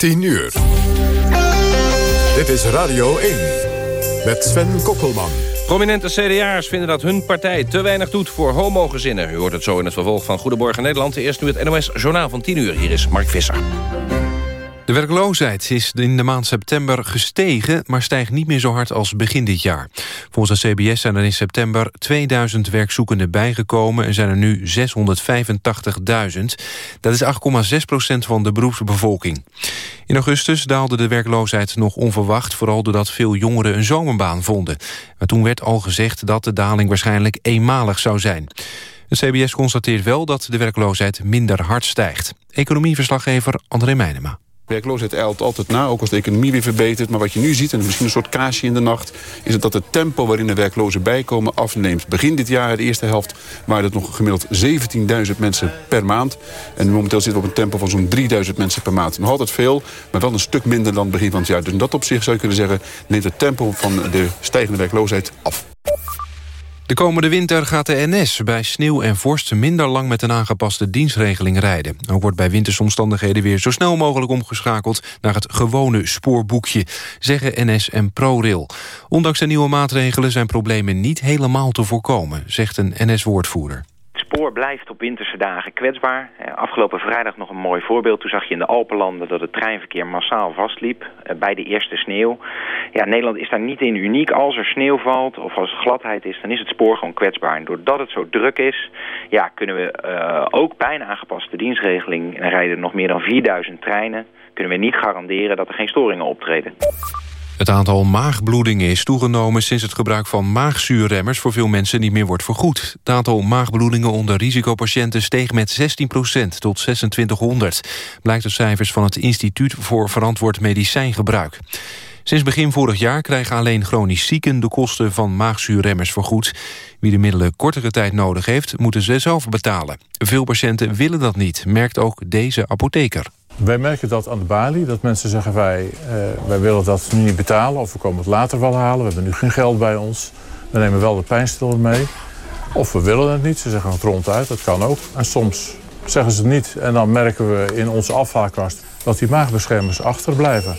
10 uur. Dit is Radio 1 met Sven Kokkelman. Prominente CDA'ers vinden dat hun partij te weinig doet voor homogezinnen. U hoort het zo in het vervolg van Goedemorgen Nederland. Eerst nu het NOS Journaal van 10 uur. Hier is Mark Visser. De werkloosheid is in de maand september gestegen... maar stijgt niet meer zo hard als begin dit jaar. Volgens de CBS zijn er in september 2000 werkzoekenden bijgekomen... en zijn er nu 685.000. Dat is 8,6 procent van de beroepsbevolking. In augustus daalde de werkloosheid nog onverwacht... vooral doordat veel jongeren een zomerbaan vonden. Maar toen werd al gezegd dat de daling waarschijnlijk eenmalig zou zijn. Het CBS constateert wel dat de werkloosheid minder hard stijgt. Economieverslaggever André Meijnema. Werkloosheid eilt altijd na, ook als de economie weer verbetert. Maar wat je nu ziet, en misschien een soort kaasje in de nacht... is dat het tempo waarin de werklozen bijkomen afneemt. Begin dit jaar, de eerste helft, waren het nog gemiddeld 17.000 mensen per maand. En momenteel zitten we op een tempo van zo'n 3.000 mensen per maand. Nog altijd veel, maar wel een stuk minder dan begin van het jaar. Dus in dat opzicht zou je kunnen zeggen... neemt het tempo van de stijgende werkloosheid af. De komende winter gaat de NS bij sneeuw en vorst minder lang met een aangepaste dienstregeling rijden. Ook wordt bij wintersomstandigheden weer zo snel mogelijk omgeschakeld naar het gewone spoorboekje, zeggen NS en ProRail. Ondanks de nieuwe maatregelen zijn problemen niet helemaal te voorkomen, zegt een NS-woordvoerder spoor blijft op winterse dagen kwetsbaar. Eh, afgelopen vrijdag nog een mooi voorbeeld. Toen zag je in de Alpenlanden dat het treinverkeer massaal vastliep eh, bij de eerste sneeuw. Ja, Nederland is daar niet in uniek. Als er sneeuw valt of als gladheid is, dan is het spoor gewoon kwetsbaar. En doordat het zo druk is, ja, kunnen we uh, ook bij een aangepaste dienstregeling... en rijden nog meer dan 4000 treinen, kunnen we niet garanderen dat er geen storingen optreden. Het aantal maagbloedingen is toegenomen sinds het gebruik van maagzuurremmers voor veel mensen niet meer wordt vergoed. Het aantal maagbloedingen onder risicopatiënten steeg met 16% tot 2600. Blijkt uit cijfers van het Instituut voor Verantwoord Medicijngebruik. Sinds begin vorig jaar krijgen alleen chronisch zieken de kosten van maagzuurremmers vergoed. Wie de middelen kortere tijd nodig heeft, moeten ze zelf betalen. Veel patiënten willen dat niet, merkt ook deze apotheker. Wij merken dat aan de balie, dat mensen zeggen wij, uh, wij willen dat nu niet betalen of we komen het later wel halen. We hebben nu geen geld bij ons. We nemen wel de pijnstiller mee. Of we willen het niet, ze zeggen het ronduit, dat kan ook. En soms zeggen ze het niet en dan merken we in onze afvalkast dat die maagbeschermers achterblijven.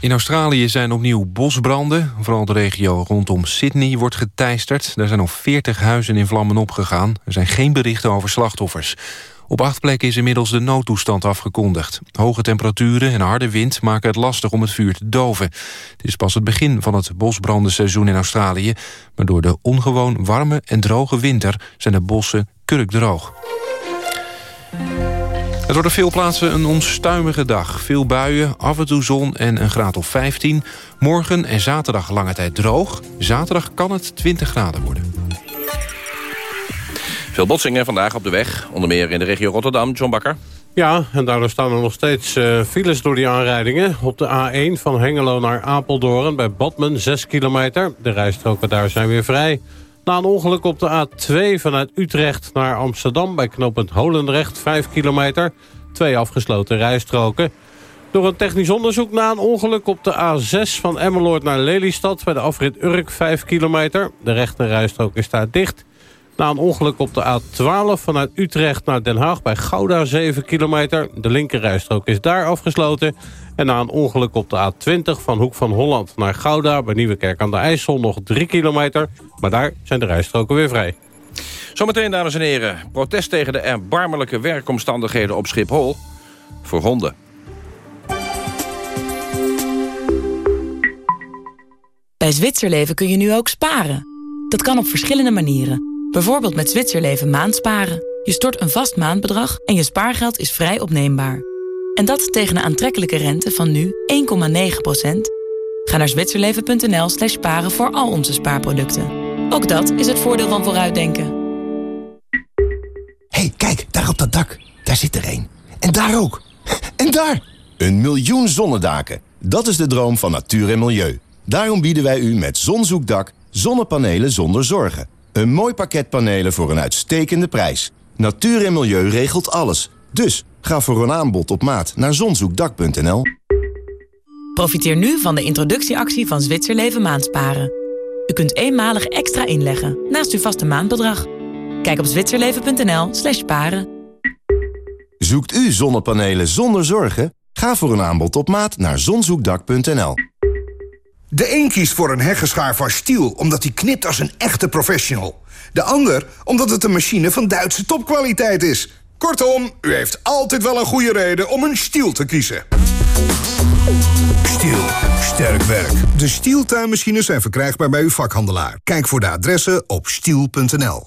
In Australië zijn opnieuw bosbranden. Vooral de regio rondom Sydney wordt geteisterd. Daar zijn nog 40 huizen in vlammen opgegaan. Er zijn geen berichten over slachtoffers. Op acht plekken is inmiddels de noodtoestand afgekondigd. Hoge temperaturen en harde wind maken het lastig om het vuur te doven. Het is pas het begin van het bosbrandenseizoen in Australië... maar door de ongewoon warme en droge winter zijn de bossen kurkdroog. Het wordt op veel plaatsen een onstuimige dag. Veel buien, af en toe zon en een graad of 15. Morgen en zaterdag lange tijd droog. Zaterdag kan het 20 graden worden. Veel botsingen vandaag op de weg. Onder meer in de regio Rotterdam. John Bakker. Ja, en daardoor staan er nog steeds uh, files door die aanrijdingen. Op de A1 van Hengelo naar Apeldoorn bij Badmen 6 kilometer. De rijstroken daar zijn weer vrij. Na een ongeluk op de A2 vanuit Utrecht naar Amsterdam... bij knooppunt Holendrecht 5 kilometer. Twee afgesloten rijstroken. Door een technisch onderzoek na een ongeluk op de A6 van Emmeloord naar Lelystad... bij de afrit Urk 5 kilometer. De rechte rijstrook is daar dicht... Na een ongeluk op de A12 vanuit Utrecht naar Den Haag bij Gouda 7 kilometer. De linkerrijstrook is daar afgesloten. En na een ongeluk op de A20 van Hoek van Holland naar Gouda... bij Nieuwekerk aan de IJssel nog 3 kilometer. Maar daar zijn de rijstroken weer vrij. Zometeen, dames en heren. Protest tegen de erbarmelijke werkomstandigheden op Schiphol. Voor honden. Bij Zwitserleven kun je nu ook sparen. Dat kan op verschillende manieren. Bijvoorbeeld met Zwitserleven maandsparen. Je stort een vast maandbedrag en je spaargeld is vrij opneembaar. En dat tegen een aantrekkelijke rente van nu 1,9%. Ga naar zwitserleven.nl slash sparen voor al onze spaarproducten. Ook dat is het voordeel van vooruitdenken. hey, kijk, daar op dat dak. Daar zit er één. En daar ook. En daar! Een miljoen zonnedaken. Dat is de droom van natuur en milieu. Daarom bieden wij u met Zonzoekdak zonnepanelen zonder zorgen. Een mooi pakket panelen voor een uitstekende prijs. Natuur en milieu regelt alles. Dus ga voor een aanbod op maat naar zonzoekdak.nl. Profiteer nu van de introductieactie van Zwitserleven Maandsparen. U kunt eenmalig extra inleggen naast uw vaste maandbedrag. Kijk op zwitserleven.nl slash paren. Zoekt u zonnepanelen zonder zorgen? Ga voor een aanbod op maat naar zonzoekdak.nl. De een kiest voor een heggeschaar van Stiel omdat hij knipt als een echte professional. De ander omdat het een machine van Duitse topkwaliteit is. Kortom, u heeft altijd wel een goede reden om een Stiel te kiezen. Stiel. Sterk werk. De Stiel tuinmachines zijn verkrijgbaar bij uw vakhandelaar. Kijk voor de adressen op stiel.nl.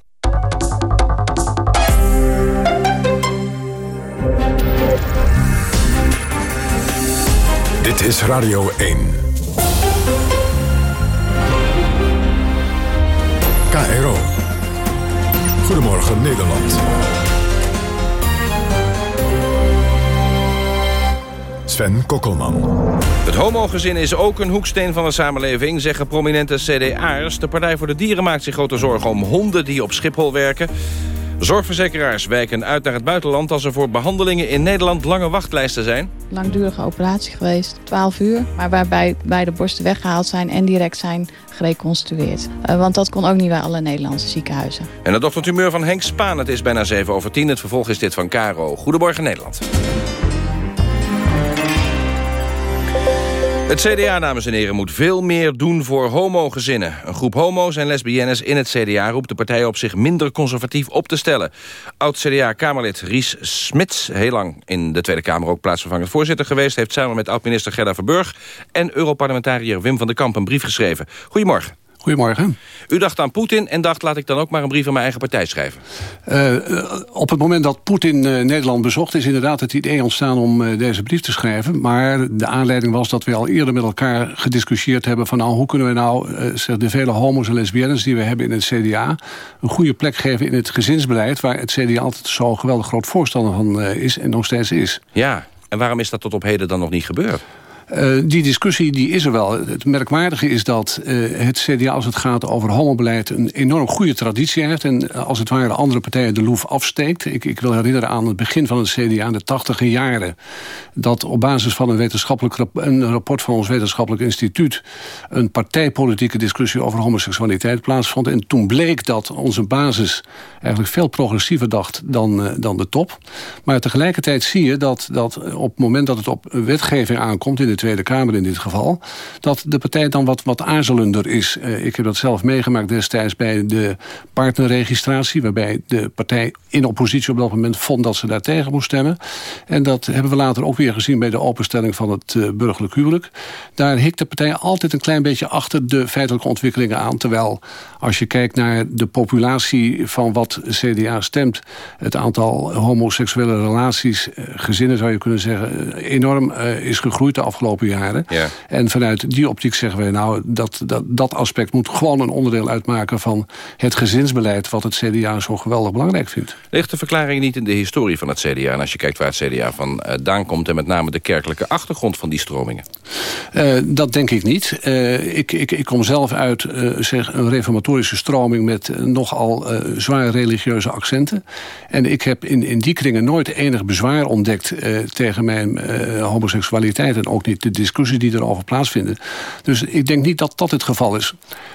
Dit is Radio 1. KRO. Goedemorgen Nederland. Sven Kokkelman. Het homogezin is ook een hoeksteen van de samenleving, zeggen prominente CDA'ers. De Partij voor de Dieren maakt zich grote zorgen om honden die op Schiphol werken. Zorgverzekeraars wijken uit naar het buitenland... als er voor behandelingen in Nederland lange wachtlijsten zijn. Langdurige operatie geweest, 12 uur. Maar waarbij beide borsten weggehaald zijn en direct zijn gereconstrueerd. Uh, want dat kon ook niet bij alle Nederlandse ziekenhuizen. En het ochtendhumeur van Henk Spaan. Het is bijna 7 over 10. Het vervolg is dit van Caro. Goedemorgen Nederland. Het CDA, dames en heren, moet veel meer doen voor homogezinnen. Een groep homo's en lesbiennes in het CDA roept de partij op zich minder conservatief op te stellen. Oud-CDA-Kamerlid Ries Smits, heel lang in de Tweede Kamer ook plaatsvervangend voorzitter geweest... heeft samen met oud-minister Gerda Verburg en Europarlementariër Wim van den Kamp een brief geschreven. Goedemorgen. Goedemorgen. U dacht aan Poetin en dacht laat ik dan ook maar een brief aan mijn eigen partij schrijven. Uh, op het moment dat Poetin uh, Nederland bezocht is inderdaad het idee ontstaan om uh, deze brief te schrijven. Maar de aanleiding was dat we al eerder met elkaar gediscussieerd hebben van nou, hoe kunnen we nou de vele homo's en lesbiennes die we hebben in het CDA een goede plek geven in het gezinsbeleid waar het CDA altijd zo geweldig groot voorstander van is en nog steeds is. Ja, en waarom is dat tot op heden dan nog niet gebeurd? Uh, die discussie die is er wel. Het merkwaardige is dat uh, het CDA als het gaat over homobeleid... een enorm goede traditie heeft. En als het ware andere partijen de loef afsteekt. Ik, ik wil herinneren aan het begin van het CDA in de tachtige jaren... dat op basis van een, wetenschappelijk een rapport van ons wetenschappelijk instituut... een partijpolitieke discussie over homoseksualiteit plaatsvond. En toen bleek dat onze basis eigenlijk veel progressiever dacht dan, dan de top. Maar tegelijkertijd zie je dat, dat op het moment dat het op wetgeving aankomt... in de Tweede Kamer in dit geval... dat de partij dan wat, wat aarzelender is. Uh, ik heb dat zelf meegemaakt destijds bij de partnerregistratie... waarbij de partij in oppositie op dat moment vond dat ze daar tegen moest stemmen. En dat hebben we later ook weer gezien bij de openstelling van het uh, burgerlijk huwelijk. Daar hikt de partij altijd een klein beetje achter de feitelijke ontwikkelingen aan. Terwijl als je kijkt naar de populatie van wat CDA stemt... het aantal homoseksuele relaties, uh, gezinnen zou je kunnen zeggen... enorm is gegroeid de afgelopen jaren. Ja. En vanuit die optiek zeggen wij nou, dat, dat, dat aspect moet gewoon een onderdeel uitmaken van het gezinsbeleid wat het CDA zo geweldig belangrijk vindt. Ligt de verklaring niet in de historie van het CDA? En als je kijkt waar het CDA vandaan komt en met name de kerkelijke achtergrond van die stromingen? Uh, dat denk ik niet. Uh, ik, ik, ik kom zelf uit uh, zeg, een reformatorische stroming met nogal zwaar religieuze accenten. En ik heb in, in die kringen nooit enig bezwaar ontdekt tegen mijn homoseksualiteit en ook niet de discussie die erover plaatsvinden. Dus ik denk niet dat dat het geval is.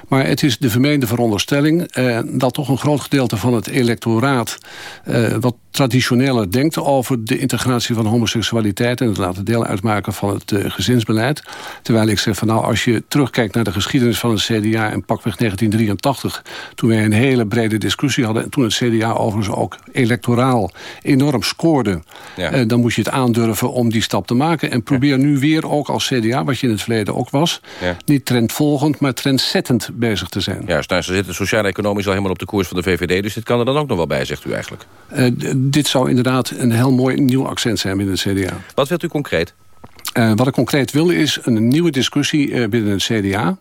Maar het is de vermeende veronderstelling eh, dat toch een groot gedeelte van het electoraat eh, wat traditioneler denkt over de integratie van homoseksualiteit en het laten deel uitmaken van het uh, gezinsbeleid. Terwijl ik zeg van nou als je terugkijkt naar de geschiedenis van het CDA en pakweg 1983, toen wij een hele brede discussie hadden en toen het CDA overigens ook electoraal enorm scoorde, Ja. uh, dan moet je het aandurven om die stap te maken en probeer nu weer ook als CDA, wat je in het verleden ook was, Ja. niet trendvolgend, maar trendzettend bezig te zijn. Juist, nou, ze zitten sociaal-economisch al helemaal op de koers van de VVD... dus dit kan er dan ook nog wel bij, zegt u eigenlijk. Uh, dit zou inderdaad een heel mooi nieuw accent zijn binnen het CDA. Wat wilt u concreet? Uh, wat ik concreet wil is een nieuwe discussie uh, binnen het CDA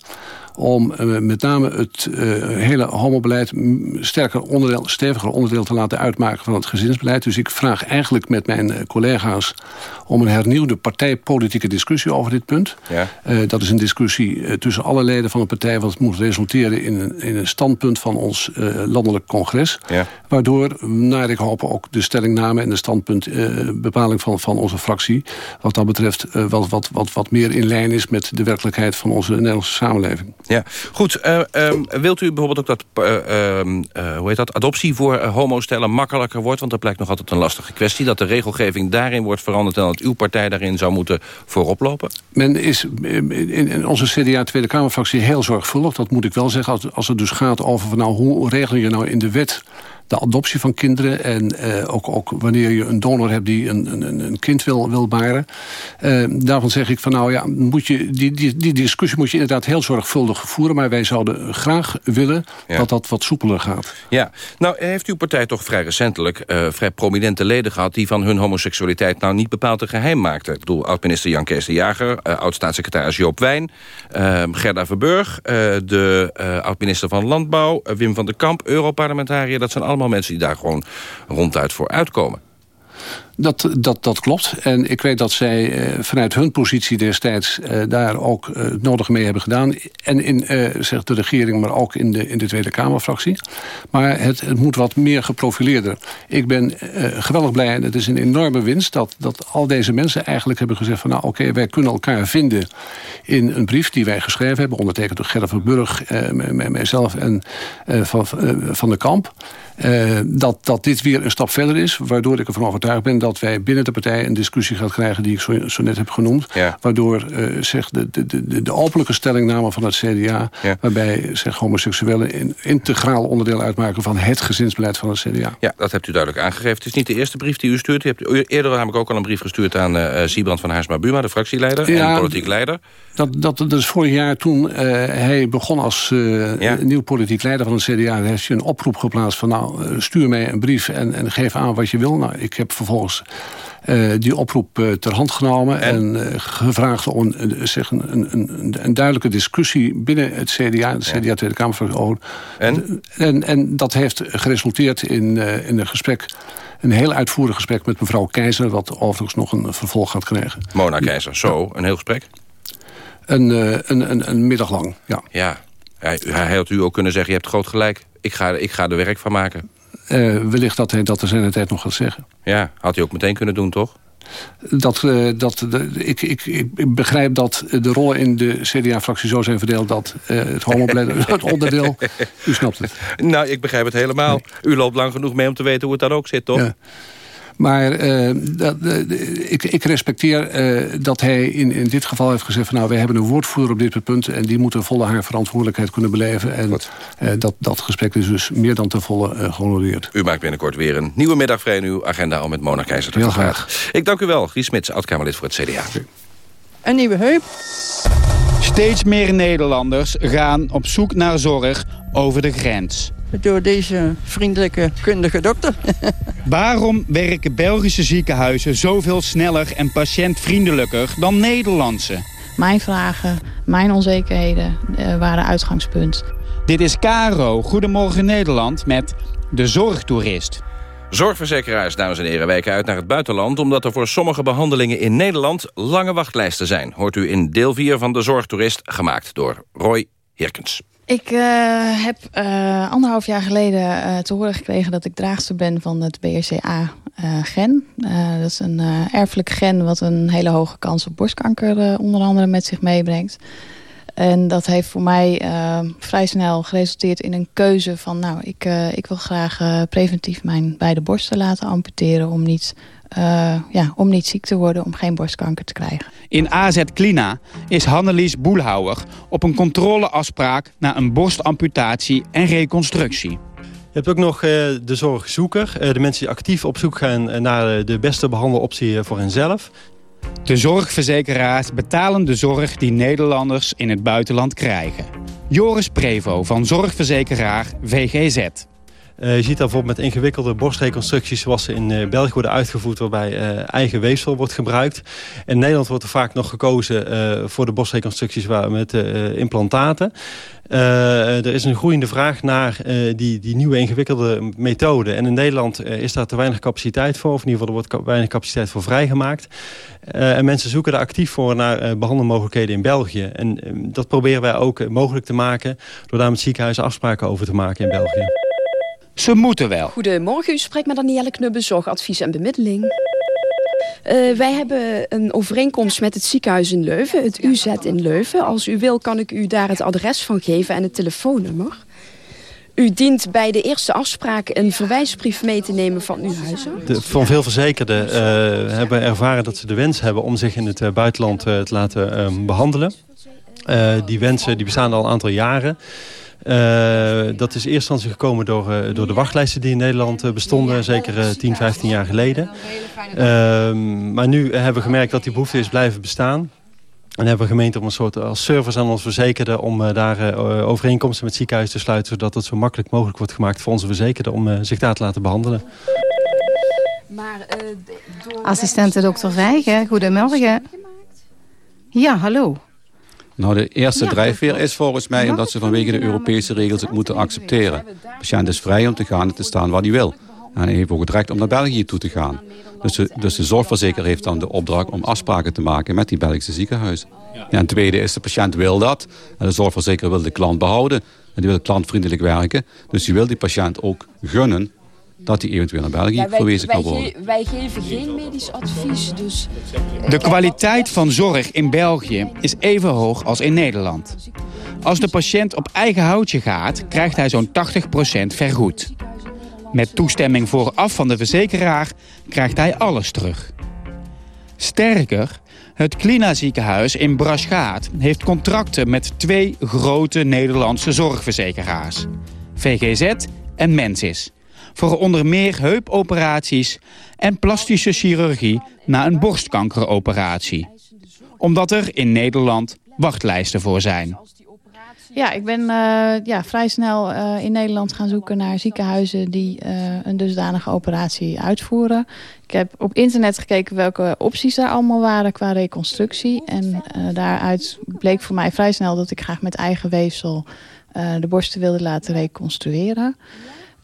om met name het hele homobeleid sterker onderdeel, steviger onderdeel te laten uitmaken van het gezinsbeleid. Dus ik vraag eigenlijk met mijn collega's om een hernieuwde partijpolitieke discussie over dit punt. Ja. dat is een discussie tussen alle leden van de partij... wat moet resulteren in een, in een standpunt van ons landelijk congres. Ja. Waardoor, naar ik hoop, ook de stellingname en de standpuntbepaling van, van onze fractie... wat dat betreft wat, wat, wat, wat meer in lijn is met de werkelijkheid van onze Nederlandse samenleving. Ja, goed. Uh, wilt u bijvoorbeeld ook dat, uh, hoe heet dat adoptie voor homostellen makkelijker wordt? Want dat blijkt nog altijd een lastige kwestie. Dat de regelgeving daarin wordt veranderd... en dat uw partij daarin zou moeten voorop lopen? Men is in onze CDA Tweede Kamerfractie heel zorgvuldig. Dat moet ik wel zeggen. Als, het dus gaat over nou, hoe regel je nou in de wet de adoptie van kinderen. En uh, ook, ook wanneer je een donor hebt die een, een, een kind wil, wil baren. Uh, daarvan zeg ik van nou ja, moet je, die, die, die discussie moet je inderdaad heel zorgvuldig voeren. Maar wij zouden graag willen dat dat wat soepeler gaat. Ja, nou heeft uw partij toch vrij recentelijk uh, vrij prominente leden gehad... die van hun homoseksualiteit nou niet bepaald een geheim maakten. Ik bedoel, oud-minister Jan Kees de Jager, oud-staatssecretaris Joop Wijn... Gerda Verburg, de oud-minister van Landbouw, Wim van der Kamp, Europarlementariër. Dat zijn allemaal allemaal mensen die daar gewoon ronduit voor uitkomen. Dat, dat, dat klopt. En ik weet dat zij eh, vanuit hun positie destijds eh, daar ook eh, het nodige mee hebben gedaan. En in zegt de regering, maar ook in de, in de Tweede Kamerfractie. Maar het, het moet wat meer geprofileerder. Ik ben geweldig blij en het is een enorme winst dat, dat al deze mensen eigenlijk hebben gezegd van nou oké, wij kunnen elkaar vinden in een brief die wij geschreven hebben, ondertekend door Gerrit van Burg, mijzelf en van, van de Kamp. Uh, dat, dat dit weer een stap verder is. Waardoor ik ervan overtuigd ben dat wij binnen de partij... een discussie gaat krijgen die ik zo, zo net heb genoemd. Waardoor uh, zeg, de, de, de, de openlijke stellingname van het CDA... waarbij zeg, homoseksuelen een integraal onderdeel uitmaken... van het gezinsbeleid van het CDA. Ja, dat hebt u duidelijk aangegeven. Het is niet de eerste brief die u stuurt. U hebt eerder namelijk ook al een brief gestuurd aan uh, Siebrand van Haarsma-Buma... de fractieleider en politiek leider. Dat, dat, dat is vorig jaar toen hij begon als nieuw politiek leider van het CDA... heeft hij een oproep geplaatst van... nou nou, eh, stuur mij een brief en, en geef aan wat je wil. Nou, ik heb vervolgens uh, die oproep uh, ter hand genomen... en, en uh, gevraagd om zeg, een, een, een, duidelijke discussie binnen het CDA... de CDA Tweede Kamer En? en? En dat heeft geresulteerd in, in een gesprek... een heel uitvoerig gesprek met mevrouw Keizer... wat overigens nog een vervolg gaat krijgen. Mona Keizer, zo, een heel gesprek? Een, een, een, een middag lang, ja. Ja, hij, hij had u ook kunnen zeggen, je hebt groot gelijk ik ga, ik ga er werk van maken. Uh, wellicht dat hij dat er zijn tijd nog gaat zeggen. Ja, had hij ook meteen kunnen doen, toch? Dat, uh, dat, de, ik, ik, ik, begrijp dat de rollen in de CDA-fractie zo zijn verdeeld... dat uh, het homobeleid het onderdeel... U snapt het. Nou, ik begrijp het helemaal. U loopt lang genoeg mee om te weten hoe het dan ook zit, toch? Ja. Maar uh, dat, ik, ik, respecteer uh, dat hij in, in dit geval heeft gezegd... Van, nou, wij hebben een woordvoerder op dit punt... en die moet een volle haar verantwoordelijkheid kunnen beleven. En uh, dat, dat gesprek is dus meer dan ten volle gehonoreerd. U maakt binnenkort weer een nieuwe middag vrij in uw agenda... om met Mona Keizer te Heel graag. Ik dank u wel, Ries Smits, oud-Kamerlid voor het CDA. Een nieuwe heup. Steeds meer Nederlanders gaan op zoek naar zorg over de grens door deze vriendelijke, kundige dokter. Waarom werken Belgische ziekenhuizen zoveel sneller en patiëntvriendelijker dan Nederlandse? Mijn vragen, mijn onzekerheden uh, waren uitgangspunt. Dit is Caro, Goedemorgen Nederland, met De Zorgtoerist. Zorgverzekeraars, dames en heren, wijken uit naar het buitenland... omdat er voor sommige behandelingen in Nederland lange wachtlijsten zijn. Hoort u in deel 4 van De Zorgtoerist, gemaakt door Roy Hirkens. Ik uh, heb uh, anderhalf jaar geleden uh, te horen gekregen dat ik draagster ben van het BRCA-gen. dat is een erfelijk gen wat een hele hoge kans op borstkanker onder andere met zich meebrengt. En dat heeft voor mij vrij snel geresulteerd in een keuze van... nou, ik, ik wil graag preventief mijn beide borsten laten amputeren... om niet uh, ja, om niet ziek te worden, om geen borstkanker te krijgen. In AZ Klina is Hannelies Boelhouwer op een controleafspraak... naar een borstamputatie en reconstructie. Je hebt ook nog de zorgzoeker. De mensen die actief op zoek gaan naar de beste behandeloptie voor henzelf. De zorgverzekeraars betalen de zorg die Nederlanders in het buitenland krijgen. Joris Prevo van zorgverzekeraar VGZ. Je ziet dat bijvoorbeeld met ingewikkelde borstreconstructies... zoals ze in België worden uitgevoerd... waarbij eigen weefsel wordt gebruikt. In Nederland wordt er vaak nog gekozen voor de borstreconstructies... Waar, met implantaten. er is een groeiende vraag naar die, die nieuwe ingewikkelde methode. En in Nederland is daar te weinig capaciteit voor. Of in ieder geval, er wordt weinig capaciteit voor vrijgemaakt. en mensen zoeken er actief voor naar behandelmogelijkheden in België. En dat proberen wij ook mogelijk te maken... door daar met ziekenhuizen afspraken over te maken in België. Ze moeten wel. Goedemorgen, u spreekt met Danielle Knubbe, zorgadvies en bemiddeling. Uh, wij hebben een overeenkomst met het ziekenhuis in Leuven, het UZ in Leuven. Als u wil kan ik u daar het adres van geven en het telefoonnummer. U dient bij de eerste afspraak een verwijsbrief mee te nemen van uw? De, van veel verzekerden uh, hebben ervaren dat ze de wens hebben om zich in het uh, buitenland uh, te laten um, behandelen. die wensen die bestaan al een aantal jaren. Uh, dat is eerst instantie gekomen door, uh, door de wachtlijsten die in Nederland uh, bestonden, zeker 10, 15 jaar geleden. Ehm, maar nu hebben we gemerkt dat die behoefte is blijven bestaan. En hebben we gemeente om een soort als service aan ons verzekerden... om daar overeenkomsten met ziekenhuizen te sluiten... zodat het zo makkelijk mogelijk wordt gemaakt voor onze verzekerden... om zich daar te laten behandelen. Maar, door... Assistente dokter Vijgen, goedemorgen. Ja, hallo. Nou, de eerste drijfveer is volgens mij omdat ze vanwege de Europese regels het moeten accepteren. De patiënt is vrij om te gaan en te staan waar hij wil. En hij heeft ook het recht om naar België toe te gaan. Dus de, dus de zorgverzekeraar heeft dan de opdracht om afspraken te maken met die Belgische ziekenhuizen. Ja, en tweede is, de patiënt wil dat. En de zorgverzekeraar wil de klant behouden. En die wil klantvriendelijk werken. Dus die wil die patiënt ook gunnen dat hij eventueel naar België ja, verwezen kan worden. Wij, wij geven geen medisch advies, dus... De kwaliteit van zorg in België is even hoog als in Nederland. Als de patiënt op eigen houtje gaat, krijgt hij zo'n 80% vergoed. Met toestemming vooraf van de verzekeraar krijgt hij alles terug. Sterker, het Klina ziekenhuis in Braschgaat heeft contracten met twee grote Nederlandse zorgverzekeraars. VGZ en Mensis voor onder meer heupoperaties en plastische chirurgie na een borstkankeroperatie. Omdat er in Nederland wachtlijsten voor zijn. Ja, ik ben uh, ja, vrij snel uh, in Nederland gaan zoeken naar ziekenhuizen die uh, een dusdanige operatie uitvoeren. Ik heb op internet gekeken welke opties er allemaal waren qua reconstructie. En daaruit bleek voor mij vrij snel dat ik graag met eigen weefsel de borsten wilde laten reconstrueren.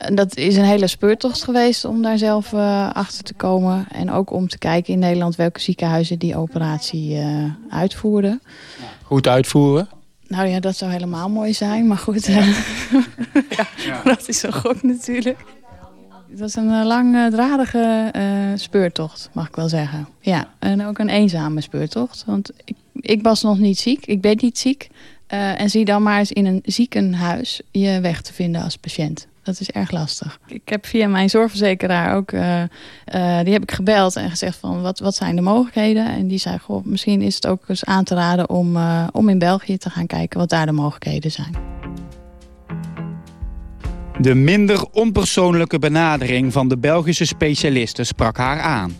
En dat is een hele speurtocht geweest om daar zelf uh, achter te komen. En ook om te kijken in Nederland welke ziekenhuizen die operatie uh, uitvoerden. Goed uitvoeren? Nou ja, dat zou helemaal mooi zijn. Maar goed, ja. ja, dat is een gok natuurlijk. Het was een langdradige uh, speurtocht, mag ik wel zeggen. Ja, en ook een eenzame speurtocht. Want ik, ik was nog niet ziek, ik ben niet ziek. en zie dan maar eens in een ziekenhuis je weg te vinden als patiënt. Dat is erg lastig. Ik heb via mijn zorgverzekeraar ook, uh, uh, die heb ik gebeld en gezegd van wat, wat zijn de mogelijkheden? En die zei, goh, misschien is het ook eens aan te raden om, uh, om in België te gaan kijken wat daar de mogelijkheden zijn. De minder onpersoonlijke benadering van de Belgische specialisten sprak haar aan.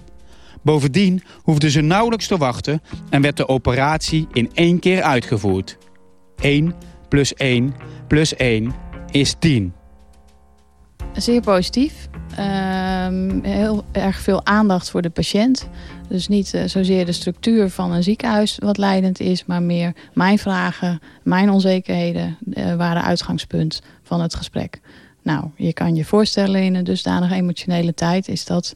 Bovendien hoefde ze nauwelijks te wachten en werd de operatie in één keer uitgevoerd. 1 plus 1 plus 1 is 10. Zeer positief. Um, heel erg veel aandacht voor de patiënt. Dus niet uh, zozeer de structuur van een ziekenhuis wat leidend is... maar meer mijn vragen, mijn onzekerheden uh, waren uitgangspunt van het gesprek. Nou, je kan je voorstellen in een dusdanige emotionele tijd... is dat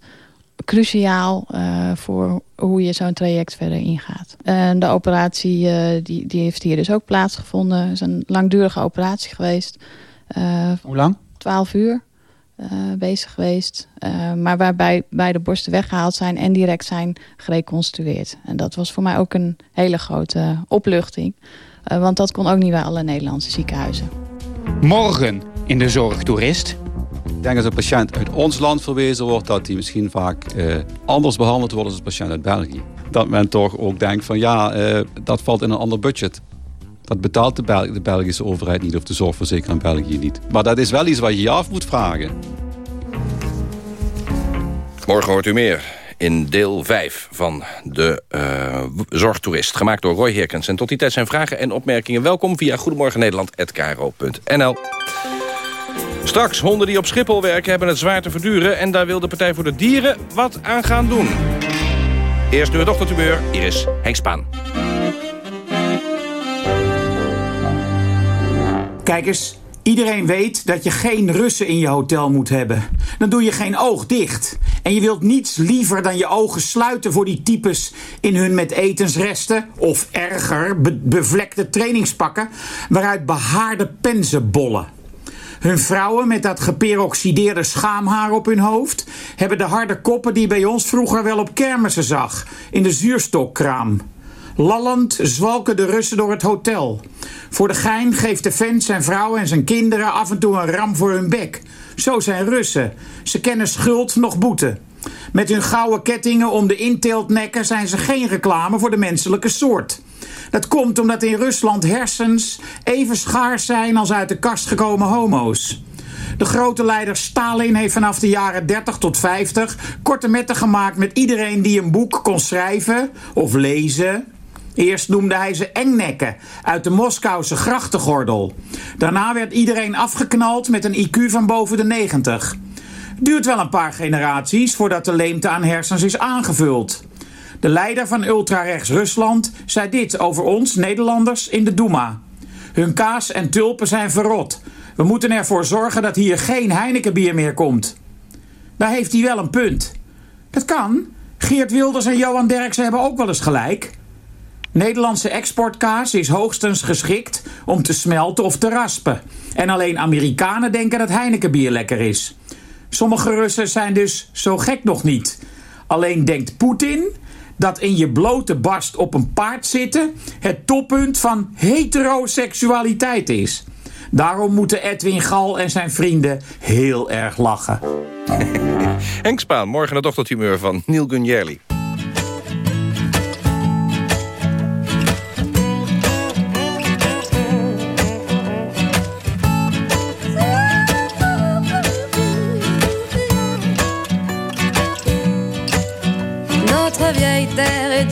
cruciaal uh, voor hoe je zo'n traject verder ingaat. En de operatie die, die heeft hier dus ook plaatsgevonden. Het is een langdurige operatie geweest. Hoe lang? 12 uur. Uh, bezig geweest. Uh, maar waarbij beide borsten weggehaald zijn en direct zijn gereconstrueerd. En dat was voor mij ook een hele grote opluchting. Uh, want dat kon ook niet bij alle Nederlandse ziekenhuizen. Morgen in de Zorgtoerist. Ik denk als een patiënt uit ons land verwezen wordt... dat hij misschien vaak anders behandeld wordt als een patiënt uit België. Dat men toch ook denkt van ja, dat valt in een ander budget. Dat betaalt de, de, Belgische overheid niet of de zorgverzekeraar in België niet. Maar dat is wel iets wat je je af moet vragen. Morgen hoort u meer in deel 5 van de uh, Zorgtoerist. Gemaakt door Roy Herkens. En tot die tijd zijn vragen en opmerkingen welkom via Goedemorgen Nederland.nl. Straks, honden die op Schiphol werken hebben het zwaar te verduren... en daar wil de Partij voor de Dieren wat aan gaan doen. Eerst nu het ochtendhumeur, hier is Henk Spaan. Kijk eens, iedereen weet dat je geen Russen in je hotel moet hebben. Dan doe je geen oog dicht. En je wilt niets liever dan je ogen sluiten voor die types in hun met etensresten, of erger, be bevlekte trainingspakken, waaruit behaarde pensen bollen. Hun vrouwen met dat geperoxideerde schaamhaar op hun hoofd hebben de harde koppen die bij ons vroeger wel op kermissen zag, in de zuurstokkraam. Lallend zwalken de Russen door het hotel. Voor de gein geeft de vent zijn vrouw en zijn kinderen af en toe een ram voor hun bek. Zo zijn Russen. Ze kennen schuld nog boete. Met hun gouden kettingen om de inteeltnekken zijn ze geen reclame voor de menselijke soort. Dat komt omdat in Rusland hersens even schaars zijn als uit de kast gekomen homo's. De grote leider Stalin heeft vanaf de jaren 30 tot 50 korte metten gemaakt met iedereen die een boek kon schrijven of lezen. Eerst noemde hij ze engnekken uit de Moskouse grachtengordel. Daarna werd iedereen afgeknald met een IQ van boven de 90. Duurt wel een paar generaties voordat de leemte aan hersens is aangevuld. De leider van ultrarechts Rusland zei dit over ons, Nederlanders, in de Duma. Hun kaas en tulpen zijn verrot. We moeten ervoor zorgen dat hier geen Heinekenbier meer komt. Daar heeft hij wel een punt. Dat kan. Geert Wilders en Johan Derksen hebben ook wel eens gelijk. Nederlandse exportkaas is hoogstens geschikt om te smelten of te raspen. En alleen Amerikanen denken dat Heinekenbier lekker is. Sommige Russen zijn dus zo gek nog niet. Alleen denkt Poetin dat in je blote barst op een paard zitten het toppunt van heteroseksualiteit is. Daarom moeten Edwin Gal en zijn vrienden heel erg lachen. Henk Spaan, morgen het ochtendhumeur van Neil Gunjerli.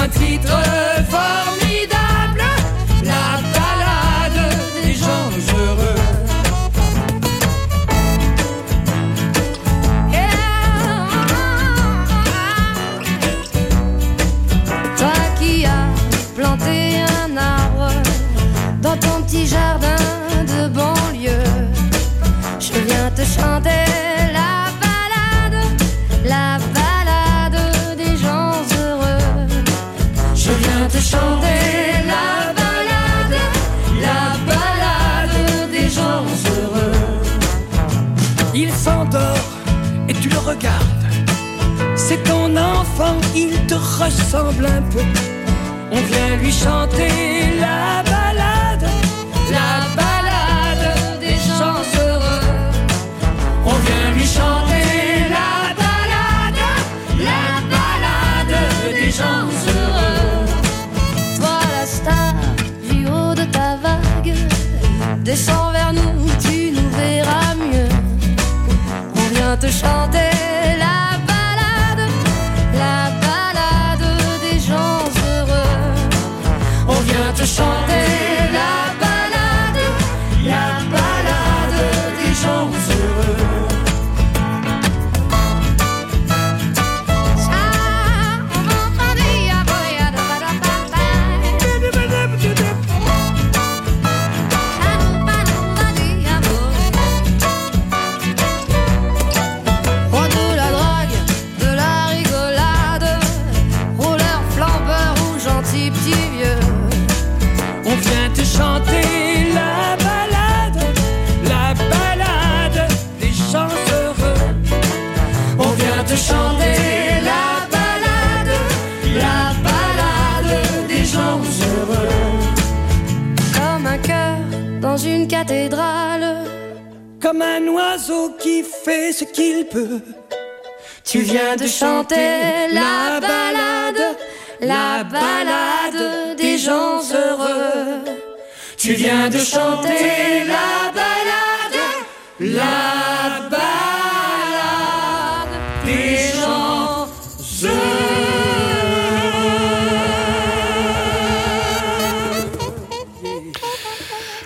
Petit Treffer. Et tu le regardes. C'est ton enfant, il te ressemble un peu. On vient lui chanter la 少 Tu viens de chanter la balade, la balade des gens heureux. Tu viens de chanter la balade, la balade des gens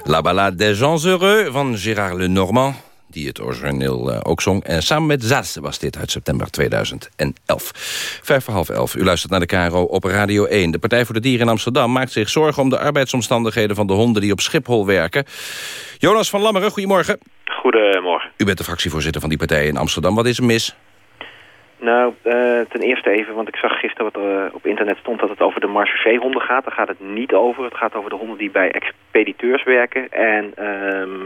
La Ballade des Gens Heureux van Gérard Lenormand die het origineel eh, ook zong. En samen met Zaz was dit uit september 2011. Vijf voor half elf. U luistert naar de KRO op Radio 1. De Partij voor de Dieren in Amsterdam maakt zich zorgen... om de arbeidsomstandigheden van de honden die op Schiphol werken. Jonas van Lammeren, goedemorgen. Goedemorgen. U bent de fractievoorzitter van die partij in Amsterdam. Wat is er mis? Nou, eh, ten eerste even, want ik zag gisteren wat er eh, op internet stond dat het over de marchaussee-honden gaat. Daar gaat het niet over. Het gaat over de honden die bij expediteurs werken. En ehm,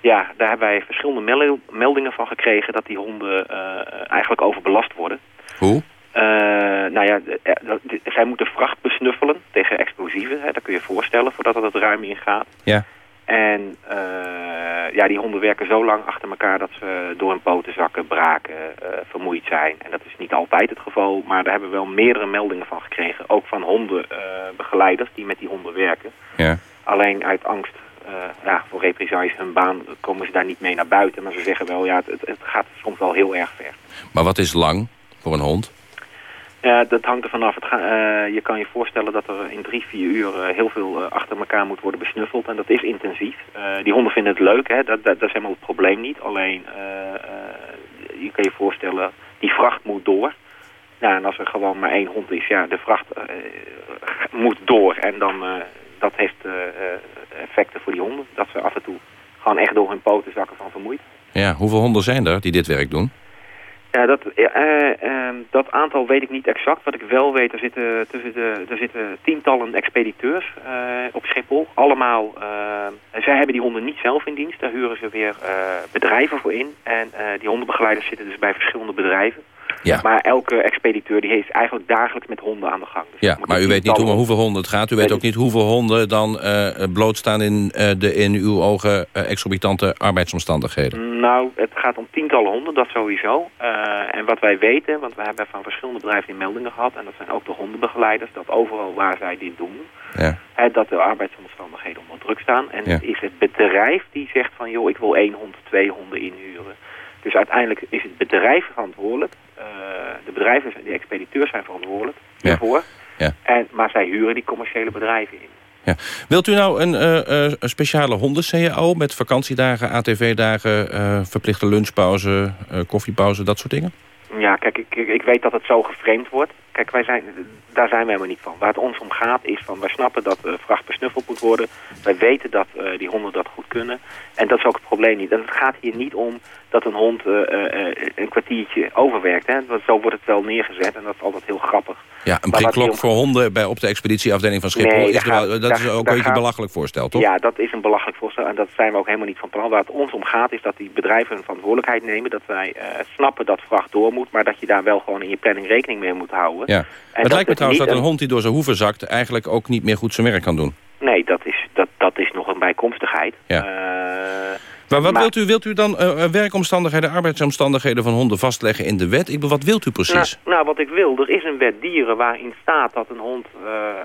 ja, daar hebben wij verschillende mel- meldingen van gekregen dat die honden eh, eigenlijk overbelast worden. Hoe? Eh, nou ja, eh, zij moeten vracht besnuffelen tegen explosieven. Hè, dat kun je je voorstellen voordat het het ruim ingaat. Ja. En ja, die honden werken zo lang achter elkaar dat ze door hun poten zakken, braken, vermoeid zijn. En dat is niet altijd het geval, maar daar hebben we wel meerdere meldingen van gekregen. Ook van hondenbegeleiders die met die honden werken. Ja. Alleen uit angst ja, voor represailles hun baan komen ze daar niet mee naar buiten. Maar ze zeggen wel, ja, het, het, gaat soms wel heel erg ver. Maar wat is lang voor een hond? Ja, dat hangt er vanaf. Eh, je kan je voorstellen dat er in drie, vier uur eh, heel veel eh, achter elkaar moet worden besnuffeld. En dat is intensief. Die honden vinden het leuk, hè? Dat, dat, dat is helemaal het probleem niet. Alleen, je kan je voorstellen, die vracht moet door. Nou, en als er gewoon maar één hond is, ja, de vracht moet door. En dan, dat heeft eh, eh, effecten voor die honden. Dat ze af en toe gewoon echt door hun poten zakken van vermoeid. Ja, hoeveel honden zijn er die dit werk doen? Ja, dat, eh, ehm, dat aantal weet ik niet exact. Wat ik wel weet, er zitten, zitten, er zitten tientallen expediteurs op Schiphol. Allemaal, zij hebben die honden niet zelf in dienst. Daar huren ze weer bedrijven voor in. En die hondenbegeleiders zitten dus bij verschillende bedrijven. Ja. Maar elke expediteur die heeft eigenlijk dagelijks met honden aan de gang. Dus Ja, maar u weet niet om hoeveel honden het gaat. U weet ook niet hoeveel honden dan eh, blootstaan in eh, de in uw ogen eh, exorbitante arbeidsomstandigheden. Nou, het gaat om tientallen honden, dat sowieso. En wat wij weten, want we hebben van verschillende bedrijven die meldingen gehad... en dat zijn ook de hondenbegeleiders, dat overal waar zij dit doen... Ja. hè, dat de arbeidsomstandigheden onder druk staan. En Ja. het is het bedrijf die zegt van... joh, ik wil één hond, twee honden inhuren. Dus uiteindelijk is het bedrijf verantwoordelijk. Eh, de bedrijven, de expediteurs zijn verantwoordelijk Ja. hiervoor. Ja. En, maar zij huren die commerciële bedrijven in. Ja. Wilt u nou een, eh, eh, speciale honden-CAO met vakantiedagen, ATV-dagen, verplichte lunchpauze, koffiepauze, dat soort dingen? Ja, kijk, ik, ik, ik weet dat het zo geframed wordt. Kijk, wij zijn, daar zijn wij helemaal niet van. Waar het ons om gaat is van, wij snappen dat eh, vracht besnuffeld moet worden. Wij weten dat eh, die honden dat goed kunnen. En dat is ook het probleem niet. En het gaat hier niet om dat een hond eh, een kwartiertje overwerkt. Hè? Want zo wordt het wel neergezet en dat is altijd heel grappig. Ja, een prikklok om- voor honden bij, op de expeditieafdeling van Schiphol. Nee, is wel- dat is ook een beetje een gaat- belachelijk voorstel, toch? Ja, dat is een belachelijk voorstel en dat zijn we ook helemaal niet van plan. Waar het ons om gaat is dat die bedrijven hun verantwoordelijkheid nemen. Dat wij snappen dat vracht door moet, maar dat je daar wel gewoon in je planning rekening mee moet houden. Ja. En het lijkt me trouwens dat een hond die door zijn hoeven zakt... eigenlijk ook niet meer goed zijn werk kan doen. Nee, dat is, dat, dat is nog een bijkomstigheid. Ja. Eh, Maar wat maar- wilt u? Wilt u dan eh, werkomstandigheden, arbeidsomstandigheden van honden vastleggen in de wet? Ik wat wilt u precies? Nou, nou, wat ik wil, er is een wet dieren waarin staat dat een hond,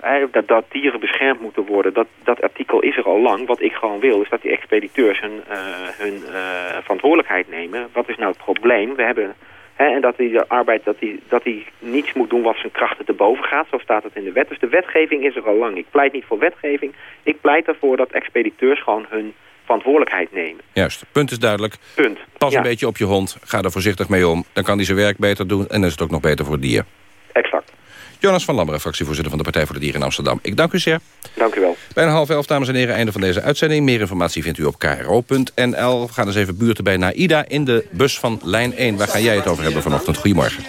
eh, dat, dat dieren beschermd moeten worden. Dat, dat artikel is er al lang. Wat ik gewoon wil, is dat die expediteurs hun, eh, hun eh, verantwoordelijkheid nemen. Wat is nou het probleem? We hebben, hè, en dat die de arbeid, dat die, dat die niets moet doen wat zijn krachten te boven gaat. Zo staat het in de wet. Dus de wetgeving is er al lang. Ik pleit niet voor wetgeving. Ik pleit ervoor dat expediteurs gewoon hun verantwoordelijkheid nemen. Juist, punt is duidelijk. Punt. Pas Ja. een beetje op je hond, ga er voorzichtig mee om. Dan kan hij zijn werk beter doen en dan is het ook nog beter voor het dier. Exact. Jonas van Lammeren, fractievoorzitter van de Partij voor de Dieren in Amsterdam. Ik dank u zeer. Dank u wel. Bijna half elf, dames en heren, einde van deze uitzending. Meer informatie vindt u op kro.nl. We gaan eens even buurten bij Naida in de bus van lijn 1. Waar ga jij het over hebben vanochtend? Goedemorgen.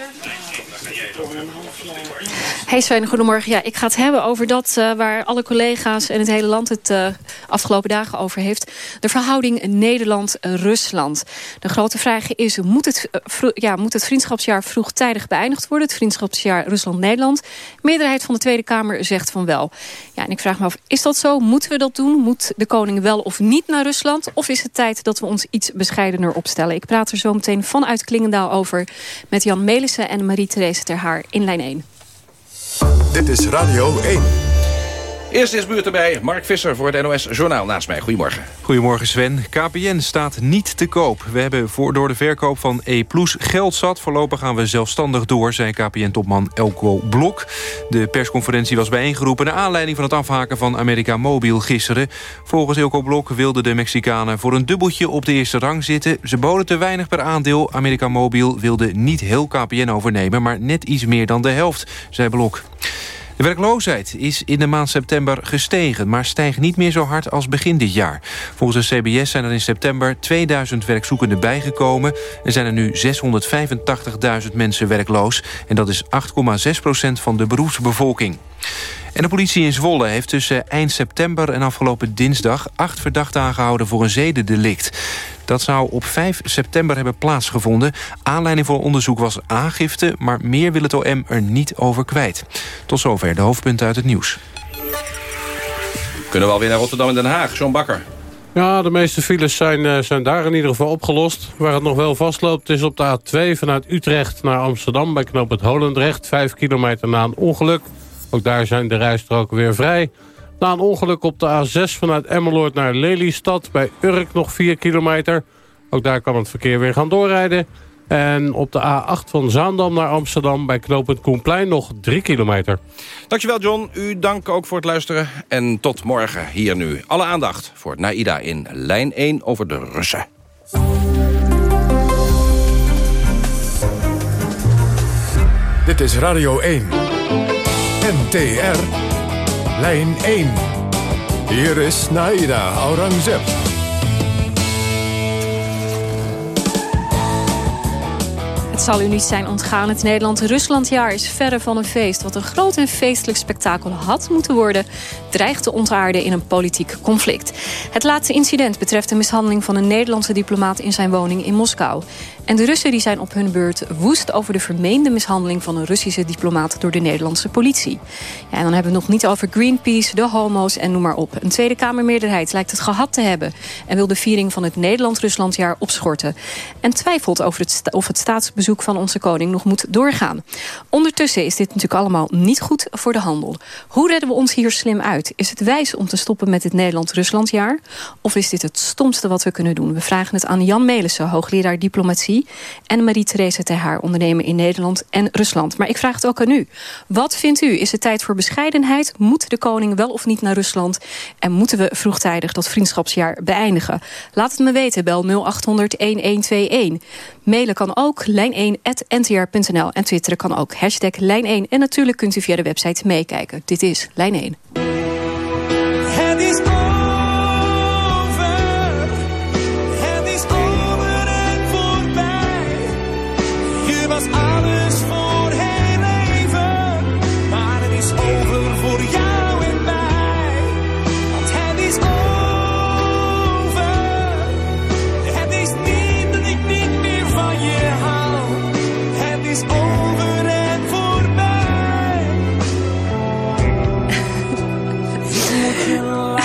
Hey Sven, goedemorgen. Ja, ik ga het hebben over dat uh, waar alle collega's en het hele land het uh, afgelopen dagen over heeft. De verhouding Nederland-Rusland. De grote vraag is, moet het, uh, ja, moet het vriendschapsjaar vroegtijdig beëindigd worden? Het vriendschapsjaar Rusland-Nederland. Meerderheid van de Tweede Kamer zegt van wel. Ja, en ik vraag me af, is dat zo? Moeten we dat doen? Moet de koning wel of niet naar Rusland? Of is het tijd dat we ons iets bescheidener opstellen? Ik praat er zo meteen vanuit Klingendaal over met Jan Melissen en Marie-Therese Ter Haar in lijn 1. Dit is Radio 1. Eerst is buurt erbij. Mark Visser voor het NOS Journaal naast mij. Goedemorgen. Goedemorgen Sven. KPN staat niet te koop. We hebben voor, door de verkoop van E Plus geld zat. Voorlopig gaan we zelfstandig door, zei KPN-topman Elko Blok. De persconferentie was bijeengeroepen... naar aanleiding van het afhaken van America Mobil gisteren. Volgens Elko Blok wilden de Mexicanen voor een dubbeltje op de eerste rang zitten. Ze boden te weinig per aandeel. America Mobil wilde niet heel KPN overnemen... maar net iets meer dan de helft, zei Blok. De werkloosheid is in de maand september gestegen... maar stijgt niet meer zo hard als begin dit jaar. Volgens de CBS zijn er in september 2000 werkzoekenden bijgekomen... en zijn er nu 685.000 mensen werkloos. En dat is 8,6% van de beroepsbevolking. En de politie in Zwolle heeft tussen eind september en afgelopen dinsdag... acht verdachten aangehouden voor een zedendelict. Dat zou op 5 september hebben plaatsgevonden. Aanleiding voor onderzoek was aangifte... maar meer wil het OM er niet over kwijt. Tot zover de hoofdpunten uit het nieuws. Kunnen we alweer naar Rotterdam en Den Haag. John Bakker. Ja, de meeste files zijn, uh, zijn daar in ieder geval opgelost. Waar het nog wel vastloopt is op de A2 vanuit Utrecht naar Amsterdam... bij knoop het Holendrecht, 5 kilometer na een ongeluk. Ook daar zijn de rijstroken weer vrij. Na een ongeluk op de A6 vanuit Emmeloord naar Lelystad... bij Urk nog 4 kilometer. Ook daar kan het verkeer weer gaan doorrijden. En op de A8 van Zaandam naar Amsterdam bij knooppunt Koenplein nog 3 kilometer. Dankjewel John, u dank ook voor het luisteren. En tot morgen hier nu. Alle aandacht voor Naida in lijn 1 over de Russen. Dit is Radio 1. NTR. Lijn 1. Hier is Naida Aurangzeb. Het zal u niet zijn ontgaan. Het Nederland-Ruslandjaar is verre van een feest. Wat een groot en feestelijk spektakel had moeten worden... dreigt te ontaarden in een politiek conflict. Het laatste incident betreft de mishandeling van een Nederlandse diplomaat... in zijn woning in Moskou. En de Russen die zijn op hun beurt woest over de vermeende mishandeling... van een Russische diplomaat door de Nederlandse politie. Ja, en dan hebben we het nog niet over Greenpeace, de homo's en noem maar op. Een Tweede Kamermeerderheid lijkt het gehad te hebben... en wil de viering van het Nederland-Ruslandjaar opschorten. En twijfelt over het of het staatsbezoek van onze koning nog moet doorgaan. Ondertussen is dit natuurlijk allemaal niet goed voor de handel. Hoe redden we ons hier slim uit? Is het wijs om te stoppen met het Nederland-Ruslandjaar? Of is dit het stomste wat we kunnen doen? We vragen het aan Jan Melissen, hoogleraar diplomatie en Marie-Therese Ter Haar, ondernemer in Nederland en Rusland. Maar ik vraag het ook aan u. Wat vindt u? Is het tijd voor bescheidenheid? Moet de koning wel of niet naar Rusland? En moeten we vroegtijdig dat vriendschapsjaar beëindigen? Laat het me weten, bel 0800-1121. Mailen kan ook, lijn1.ntr.nl. En twitteren kan ook, hashtag lijn1. En natuurlijk kunt u via de website meekijken. Dit is Lijn 1.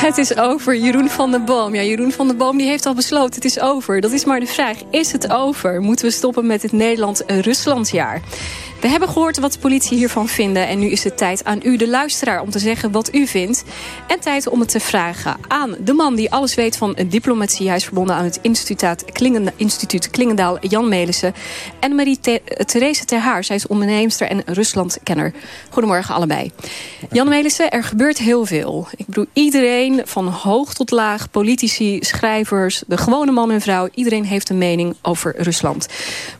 Het is over. Jeroen van der Boom. Ja, Jeroen van der Boom die heeft al besloten. Het is over. Dat is maar de vraag. Is het over? Moeten we stoppen met het Nederland-Ruslandjaar? We hebben gehoord wat de politie hiervan vinden. En nu is het tijd aan u, de luisteraar, om te zeggen wat u vindt. En tijd om het te vragen aan de man die alles weet van diplomatie. Hij is verbonden aan het instituut, Klingen, instituut Klingendaal, Jan Melissen. En Marie-Therese Ter Haar. Zij is onderneemster en Ruslandkenner. Goedemorgen allebei. Jan Melissen, er gebeurt heel veel. Ik bedoel, iedereen van hoog tot laag, politici, schrijvers... de gewone man en vrouw, iedereen heeft een mening over Rusland.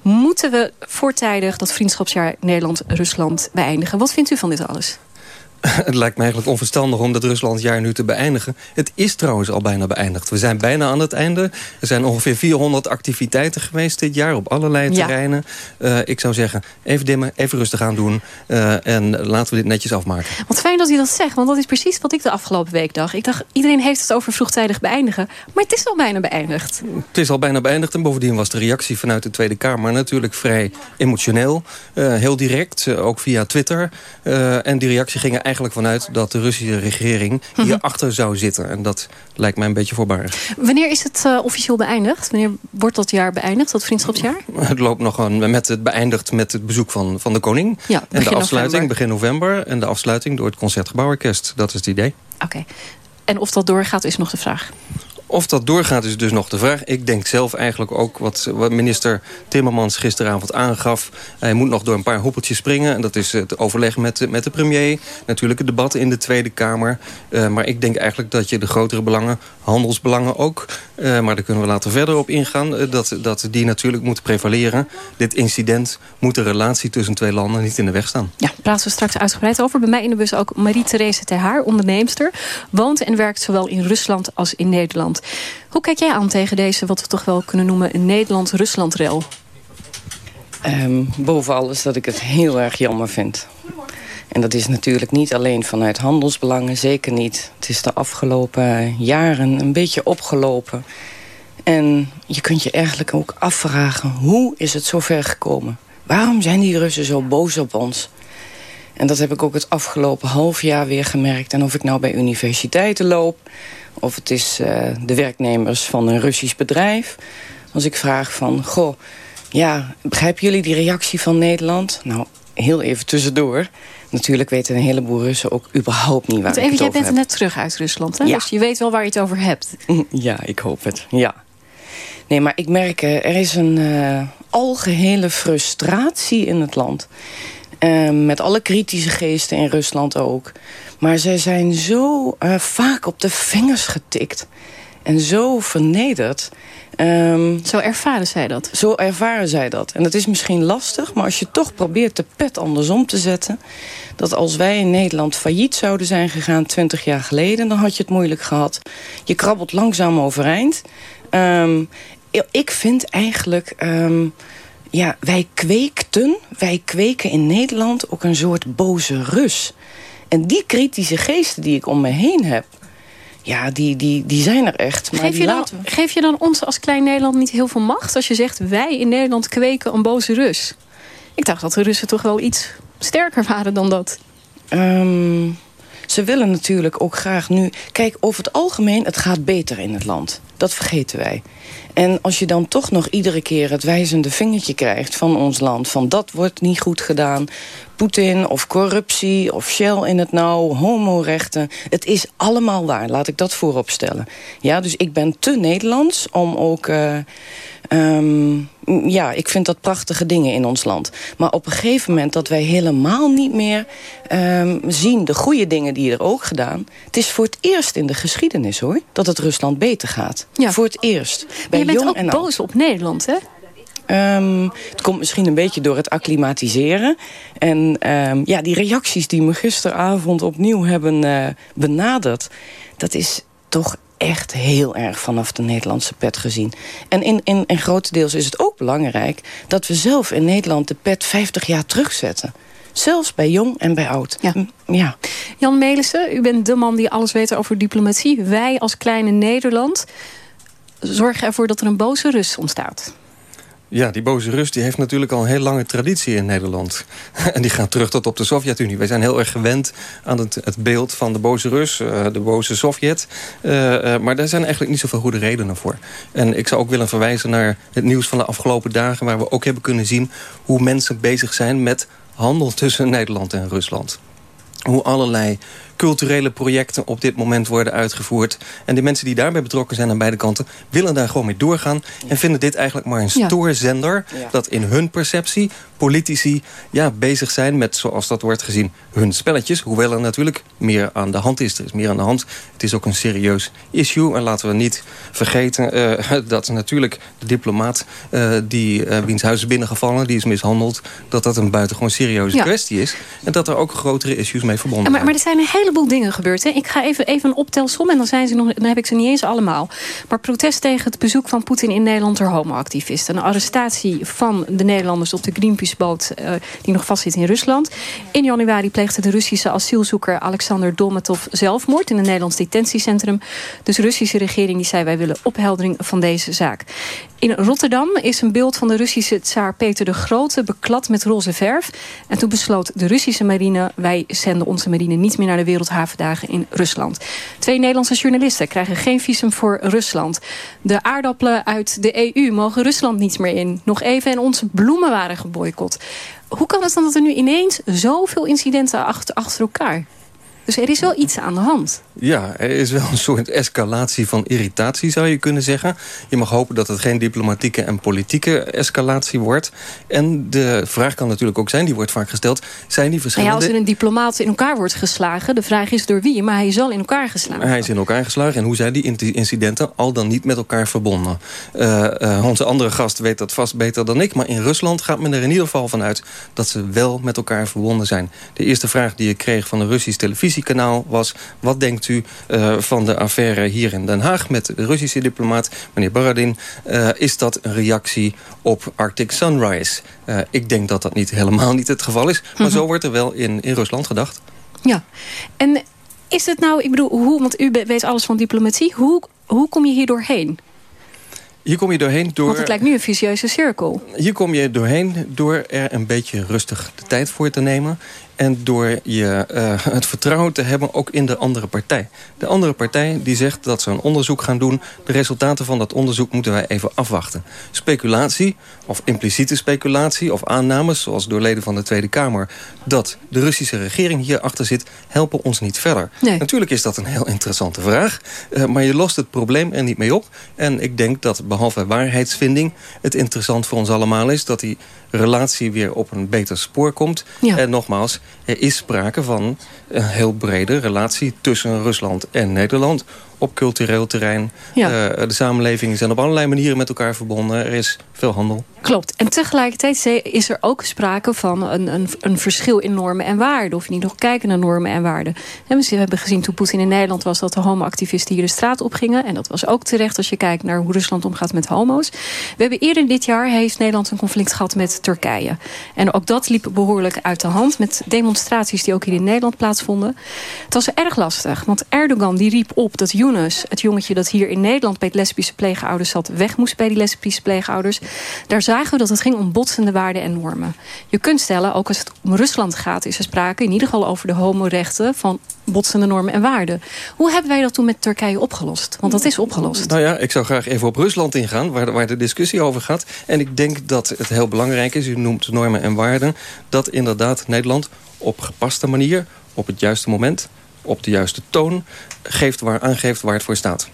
Moeten we voortijdig dat vriendschapsjaar Nederland-Rusland beëindigen? Wat vindt u van dit alles? Het lijkt me eigenlijk onverstandig om dat Ruslandjaar nu te beëindigen. Het is trouwens al bijna beëindigd. We zijn bijna aan het einde. Er zijn ongeveer 400 activiteiten geweest dit jaar op allerlei terreinen. Uh, ik zou zeggen, even dimmen, even rustig aan doen. Uh, en laten we dit netjes afmaken. Wat fijn dat u dat zegt, want dat is precies wat ik de afgelopen week dacht. Ik dacht, iedereen heeft het over vroegtijdig beëindigen. Maar het is al bijna beëindigd. Het is al bijna beëindigd en bovendien was de reactie vanuit de Tweede Kamer natuurlijk vrij emotioneel. Uh, heel direct, ook via Twitter. en die reactie ging er eigenlijk vanuit dat de Russische regering Mhm. hierachter zou zitten. En dat lijkt mij een beetje voorbarig. Wanneer is het uh, officieel beëindigd? Wanneer wordt dat jaar beëindigd, dat vriendschapsjaar? Het loopt nog gewoon met het beëindigd met het bezoek van, van de koning. Ja, en de afsluiting november. begin november. En de afsluiting door het Concertgebouworkest. Dat is het idee. Oké. Okay. En of dat doorgaat is nog de vraag. Of dat doorgaat is dus nog de vraag. Ik denk zelf eigenlijk ook wat, minister Timmermans gisteravond aangaf. Hij moet nog door een paar hoepeltjes springen. En dat is het overleg met, met de premier. Natuurlijk het debat in de Tweede Kamer. Uh, maar ik denk eigenlijk dat je de grotere belangen, handelsbelangen ook... Uh, maar daar kunnen we later verder op ingaan... Uh, dat, dat die natuurlijk moeten prevaleren. Dit incident moet de relatie tussen twee landen niet in de weg staan. Ja, daar praten we straks uitgebreid over. Bij mij in de bus ook Marie-Therese Terhaar, onderneemster. Woont en werkt zowel in Rusland als in Nederland. Hoe kijk jij aan tegen deze, wat we toch wel kunnen noemen... een Nederland-Rusland-rel? Um, boven alles dat ik het heel erg jammer vind. En dat is natuurlijk niet alleen vanuit handelsbelangen, zeker niet. Het is de afgelopen jaren een beetje opgelopen. En je kunt je eigenlijk ook afvragen, hoe is het zo ver gekomen? Waarom zijn die Russen zo boos op ons? En dat heb ik ook het afgelopen half jaar weer gemerkt. En of ik nou bij universiteiten loop... of het is uh, de werknemers van een Russisch bedrijf... als ik vraag van, goh, ja, begrijpen jullie die reactie van Nederland? Nou, heel even tussendoor. Natuurlijk weten een heleboel Russen ook überhaupt niet waar Want even, Jij bent heb. net terug uit Rusland, hè? Ja. Dus je weet wel waar je het over hebt. Ja, ik hoop het, ja. Nee, maar ik merk, uh, er is een uh, algehele frustratie in het land. Uh, met alle kritische geesten in Rusland ook. Maar zij zijn zo uh, vaak op de vingers getikt. En zo vernederd. Um, zo ervaren zij dat? Zo ervaren zij dat. En dat is misschien lastig, maar als je toch probeert de pet andersom te zetten... dat als wij in Nederland failliet zouden zijn gegaan 20 jaar geleden... dan had je het moeilijk gehad. Je krabbelt langzaam overeind. Um, ik vind eigenlijk... Um, ja, wij kweekten, wij kweken in Nederland ook een soort boze Rus. En die kritische geesten die ik om me heen heb... ja, die, die, die zijn er echt. Maar geef, je dan, laten we... geef je dan ons als klein Nederland niet heel veel macht... als je zegt, wij in Nederland kweken een boze Rus? Ik dacht dat de Russen toch wel iets sterker waren dan dat. Um, ze willen natuurlijk ook graag nu... Kijk, over het algemeen, het gaat beter in het land. Dat vergeten wij. En als je dan toch nog iedere keer het wijzende vingertje krijgt van ons land... van dat wordt niet goed gedaan, Poetin of corruptie of Shell in het nauw... homorechten, het is allemaal waar, laat ik dat voorop stellen. Ja, dus ik ben te Nederlands om ook... Uh, um, ja, ik vind dat prachtige dingen in ons land. Maar op een gegeven moment dat wij helemaal niet meer um, zien... de goede dingen die er ook gedaan... het is voor het eerst in de geschiedenis, hoor... dat het Rusland beter gaat. Ja. Voor het eerst. Maar je bent jong ook en boos op Nederland, hè? Um, het komt misschien een beetje door het acclimatiseren. En um, ja, die reacties die me gisteravond opnieuw hebben uh, benaderd... dat is toch echt heel erg vanaf de Nederlandse pet gezien. En in, in, in grotendeels is het ook belangrijk... dat we zelf in Nederland de pet 50 jaar terugzetten. Zelfs bij jong en bij oud. Ja. ja. Jan Melissen, u bent de man die alles weet over diplomatie. Wij als kleine Nederland zorgen ervoor dat er een boze Rus ontstaat. Ja, die boze Rus die heeft natuurlijk al een heel lange traditie in Nederland. En die gaat terug tot op de Sovjet-Unie. Wij zijn heel erg gewend aan het, het beeld van de boze Rus, uh, de boze Sovjet. Uh, uh, maar daar zijn eigenlijk niet zoveel goede redenen voor. En ik zou ook willen verwijzen naar het nieuws van de afgelopen dagen... waar we ook hebben kunnen zien hoe mensen bezig zijn met handel tussen Nederland en Rusland. Hoe allerlei culturele projecten op dit moment worden uitgevoerd. En de mensen die daarbij betrokken zijn aan beide kanten... willen daar gewoon mee doorgaan. En vinden dit eigenlijk maar een stoorzender... dat in hun perceptie politici ja, bezig zijn met, zoals dat wordt gezien, hun spelletjes. Hoewel er natuurlijk meer aan de hand is. Er is meer aan de hand. Het is ook een serieus issue. En laten we niet vergeten uh, dat natuurlijk de diplomaat... Uh, die uh, wiens huis is binnengevallen, die is mishandeld... dat dat een buitengewoon serieuze kwestie is. En dat er ook grotere issues mee verbonden maar, zijn. Maar er zijn een heleboel dingen gebeurd. Hè? Ik ga even, even een optelsom en dan, zijn ze nog, dan heb ik ze niet eens allemaal. Maar protest tegen het bezoek van Poetin in Nederland door homoactivisten. Een arrestatie van de Nederlanders op de Greenpeace-boot... die nog vastzit in Rusland. In januari pleegde de Russische asielzoeker Alexander Dolmatov zelfmoord... in een Nederlands detentiecentrum. Dus de Russische regering die zei... wij willen opheldering van deze zaak. In Rotterdam is een beeld van de Russische tsaar Peter de Grote... beklad met roze verf. En toen besloot de Russische marine... wij zenden onze marine niet meer naar de Wereldhavendagen in Rusland. Twee Nederlandse journalisten krijgen geen visum voor Rusland. De aardappelen uit de EU mogen Rusland niet meer in. Nog even en onze bloemen waren geboycott. Hoe kan het dan dat er nu ineens zoveel incidenten achter, achter elkaar... Dus er is wel iets aan de hand. Ja, er is wel een soort escalatie van irritatie, zou je kunnen zeggen. Je mag hopen dat het geen diplomatieke en politieke escalatie wordt. En de vraag kan natuurlijk ook zijn, die wordt vaak gesteld... zijn die verschillende... Nou ja, als er een diplomaat in elkaar wordt geslagen... de vraag is door wie, maar hij is al in elkaar geslagen. Hij is in elkaar geslagen. En hoe zijn die incidenten al dan niet met elkaar verbonden? Uh, uh, onze andere gast weet dat vast beter dan ik. Maar in Rusland gaat men er in ieder geval vanuit... dat ze wel met elkaar verbonden zijn. De eerste vraag die ik kreeg van de Russische televisie televisiekanaal was... wat denkt u uh, van de affaire hier in Den Haag met de Russische diplomaat, meneer Baradin? Uh, is dat een reactie op Arctic Sunrise? Uh, ik denk dat dat niet helemaal niet het geval is. Maar mm -hmm. zo wordt er wel in, in Rusland gedacht. Ja, en is het nou, ik bedoel, hoe, want u weet alles van diplomatie. Hoe, hoe kom je hier doorheen? Hier kom je doorheen door... Want het lijkt nu een vicieuze cirkel. Hier kom je doorheen door er een beetje rustig de tijd voor te nemen. En door je, uh, het vertrouwen te hebben ook in de andere partij. De andere partij die zegt dat ze een onderzoek gaan doen. De resultaten van dat onderzoek moeten wij even afwachten. Speculatie, of impliciete speculatie, of aannames... zoals door leden van de Tweede Kamer... dat de Russische regering hierachter zit, helpen ons niet verder. Nee. Natuurlijk is dat een heel interessante vraag. Uh, maar je lost het probleem er niet mee op. En ik denk dat behalve waarheidsvinding... het interessant voor ons allemaal is dat die relatie weer op een beter spoor komt. Ja. En nogmaals, er is sprake van een heel brede relatie tussen Rusland en Nederland op cultureel terrein. Ja. Uh, de samenlevingen zijn op allerlei manieren met elkaar verbonden. Er is veel handel. Klopt. En tegelijkertijd is er ook sprake van een, een, een verschil in normen en waarden. Of je niet nog kijken naar normen en waarden. En we hebben gezien toen Poetin in Nederland was... dat de homoactivisten hier de straat op gingen. En dat was ook terecht als je kijkt naar hoe Rusland omgaat met homo's. We hebben eerder dit jaar heeft Nederland een conflict gehad met Turkije. En ook dat liep behoorlijk uit de hand. Met demonstraties die ook hier in Nederland plaatsvonden. Het was erg lastig. Want Erdogan die riep op dat Het jongetje dat hier in Nederland... bij het lesbische pleegouders zat, weg moest bij die lesbische pleegouders. Daar zagen we dat het ging om botsende waarden en normen. Je kunt stellen, ook als het om Rusland gaat... is er sprake in ieder geval over de homorechten... van botsende normen en waarden. Hoe hebben wij dat toen met Turkije opgelost? Want dat is opgelost. Nou ja, ik zou graag even op Rusland ingaan... waar waar de discussie over gaat. En ik denk dat het heel belangrijk is... u noemt normen en waarden... dat inderdaad Nederland op gepaste manier... op het juiste moment, op de juiste toon... Geeft waar, aangeeft waar het voor staat.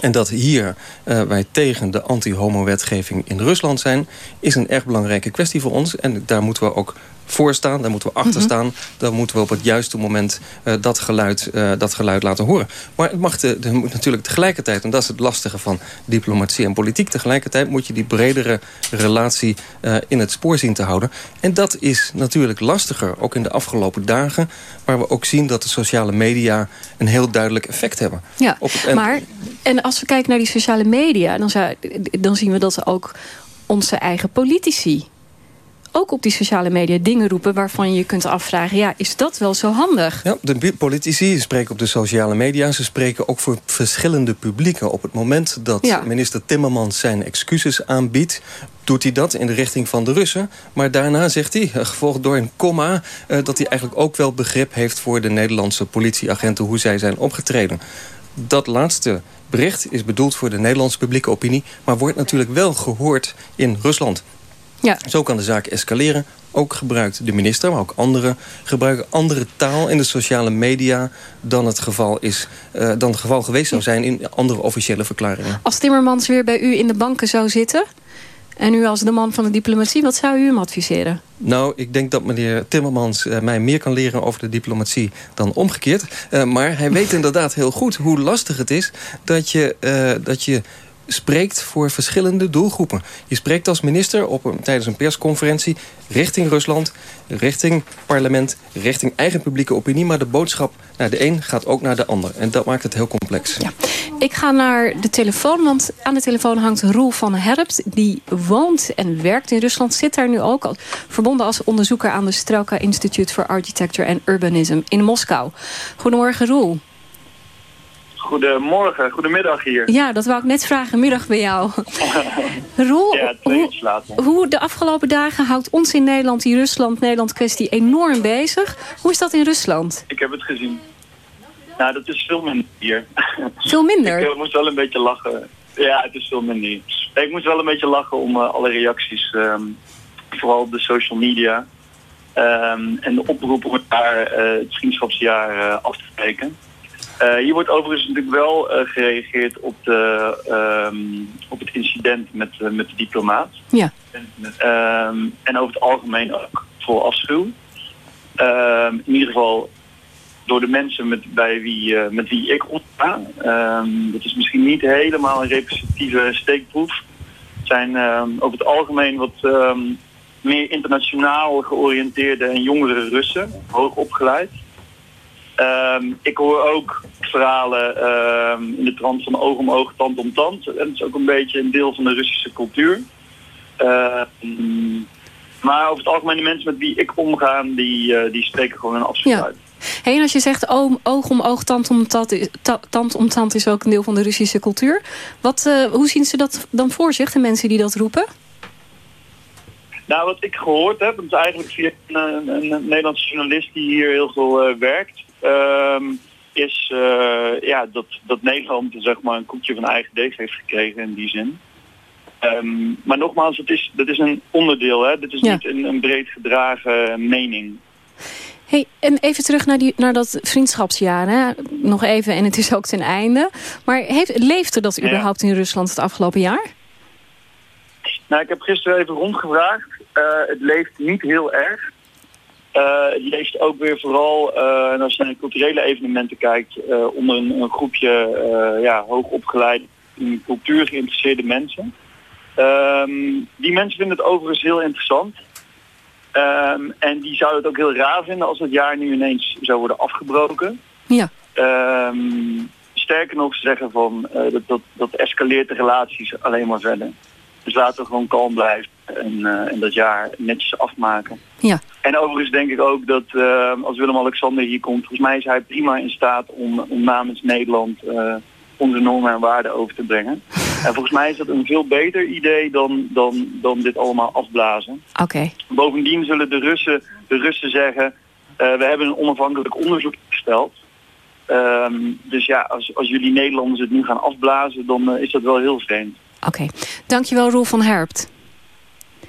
En dat hier uh, wij tegen de anti-homo-wetgeving in Rusland zijn... is een erg belangrijke kwestie voor ons. En daar moeten we ook voor staan, daar moeten we achter staan. Mm -hmm. Dan moeten we op het juiste moment uh, dat, geluid, uh, dat geluid laten horen. Maar het mag de, de, moet natuurlijk tegelijkertijd... en dat is het lastige van diplomatie en politiek... tegelijkertijd moet je die bredere relatie uh, in het spoor zien te houden. En dat is natuurlijk lastiger, ook in de afgelopen dagen... waar we ook zien dat de sociale media een heel duidelijk effect hebben. Ja, op het, en, maar en als we kijken naar die sociale media... dan, zou, dan zien we dat ze ook onze eigen politici ook op die sociale media dingen roepen... waarvan je je kunt afvragen, ja, is dat wel zo handig? Ja, de politici spreken op de sociale media. Ze spreken ook voor verschillende publieken. Op het moment dat ja. minister Timmermans zijn excuses aanbiedt doet hij dat in de richting van de Russen. Maar daarna zegt hij, gevolgd door een komma... Uh, dat hij eigenlijk ook wel begrip heeft voor de Nederlandse politieagenten... hoe zij zijn opgetreden. Dat laatste bericht is bedoeld voor de Nederlandse publieke opinie... maar wordt natuurlijk wel gehoord in Rusland. Ja. Zo kan de zaak escaleren. Ook gebruikt de minister, maar ook anderen gebruiken andere taal in de sociale media dan het geval, is, uh, dan het geval geweest zou zijn in andere officiële verklaringen. Als Timmermans weer bij u in de banken zou zitten, en u als de man van de diplomatie, wat zou u hem adviseren? Nou, ik denk dat meneer Timmermans uh, mij meer kan leren over de diplomatie dan omgekeerd. Uh, maar hij weet inderdaad heel goed hoe lastig het is dat je, uh, dat je spreekt voor verschillende doelgroepen. Je spreekt als minister op een, tijdens een persconferentie richting Rusland, richting parlement, richting eigen publieke opinie. Maar de boodschap naar de een gaat ook naar de ander. En dat maakt het heel complex. Ja. Ik ga naar de telefoon, want aan de telefoon hangt Roel van Herpt. Die woont en werkt in Rusland, zit daar nu ook al verbonden als onderzoeker aan de Strelka Institute for Architecture and Urbanism in Moskou. Goedemorgen Roel. Goedemorgen, goedemiddag hier. Ja, dat wou ik net vragen. Middag bij jou. Roel, ja, hoe, hoe de afgelopen dagen houdt ons in Nederland die Rusland-Nederland kwestie enorm bezig. Hoe is dat in Rusland? Ik heb het gezien. Nou, dat is veel minder hier. Veel minder? ik uh, moest wel een beetje lachen. Ja, het is veel minder. Ik moest wel een beetje lachen om uh, alle reacties. Um, vooral op de social media. Um, en de oproep om daar uh, het vriendschapsjaar af te spreken. Uh, hier wordt overigens natuurlijk wel uh, gereageerd op, de, um, op het incident met, uh, met de diplomaat. Ja. Um, en over het algemeen ook vol afschuw. Um, in ieder geval door de mensen met, bij wie, met wie ik omga. dat is misschien niet helemaal een representatieve steekproef. Het zijn over het algemeen wat meer internationaal georiënteerde en jongere Russen, hoog opgeleid. Um, ik hoor ook verhalen um, in de trant van oog om oog, tand om tand. En dat is ook een beetje een deel van de Russische cultuur. Um, maar over het algemeen de mensen met wie ik omga, die, uh, die spreken gewoon een afspraak ja. uit. Hey, en als je zegt oh, oog om oog, tand om tand, tand om tand is ook een deel van de Russische cultuur. Wat, uh, hoe zien ze dat dan voor zich, de mensen die dat roepen? Nou, wat ik gehoord heb, dat is eigenlijk via een, een, een Nederlandse journalist die hier heel veel uh, werkt. Um, is uh, ja, dat, dat Nederland zeg maar, een koekje van eigen deeg heeft gekregen in die zin. Um, maar nogmaals, het is, dat is een onderdeel. Hè? Dit is ja. niet een, een breed gedragen mening. Hey, en even terug naar, die, naar dat vriendschapsjaar. Hè? Nog even, en het is ook ten einde. Maar heeft, leefde dat Ja. überhaupt in Rusland het afgelopen jaar? Nou, ik heb gisteren even rondgevraagd. Uh, het leeft niet heel erg. Uh, het leeft ook weer vooral, uh, en als je naar culturele evenementen kijkt, uh, onder een, een groepje ja, hoogopgeleide, in cultuur geïnteresseerde mensen. Um, die mensen vinden het overigens heel interessant. Um, en die zouden het ook heel raar vinden als het jaar nu ineens zou worden afgebroken. Ja. Um, sterker nog, ze zeggen van dat, dat, dat escaleert de relaties alleen maar verder. Dus laten we gewoon kalm blijven en, uh, en dat jaar netjes afmaken. Ja. En overigens denk ik ook dat uh, als Willem-Alexander hier komt... volgens mij is hij prima in staat om, om namens Nederland uh, onze normen en waarden over te brengen. en volgens mij is dat een veel beter idee dan, dan, dan dit allemaal afblazen. Oké. Okay. Bovendien zullen de Russen, de Russen zeggen... we hebben een onafhankelijk onderzoek gesteld... Um, dus ja, als, als jullie Nederlanders het nu gaan afblazen, dan is dat wel heel vreemd. Oké, okay. dankjewel Roel van Herpt.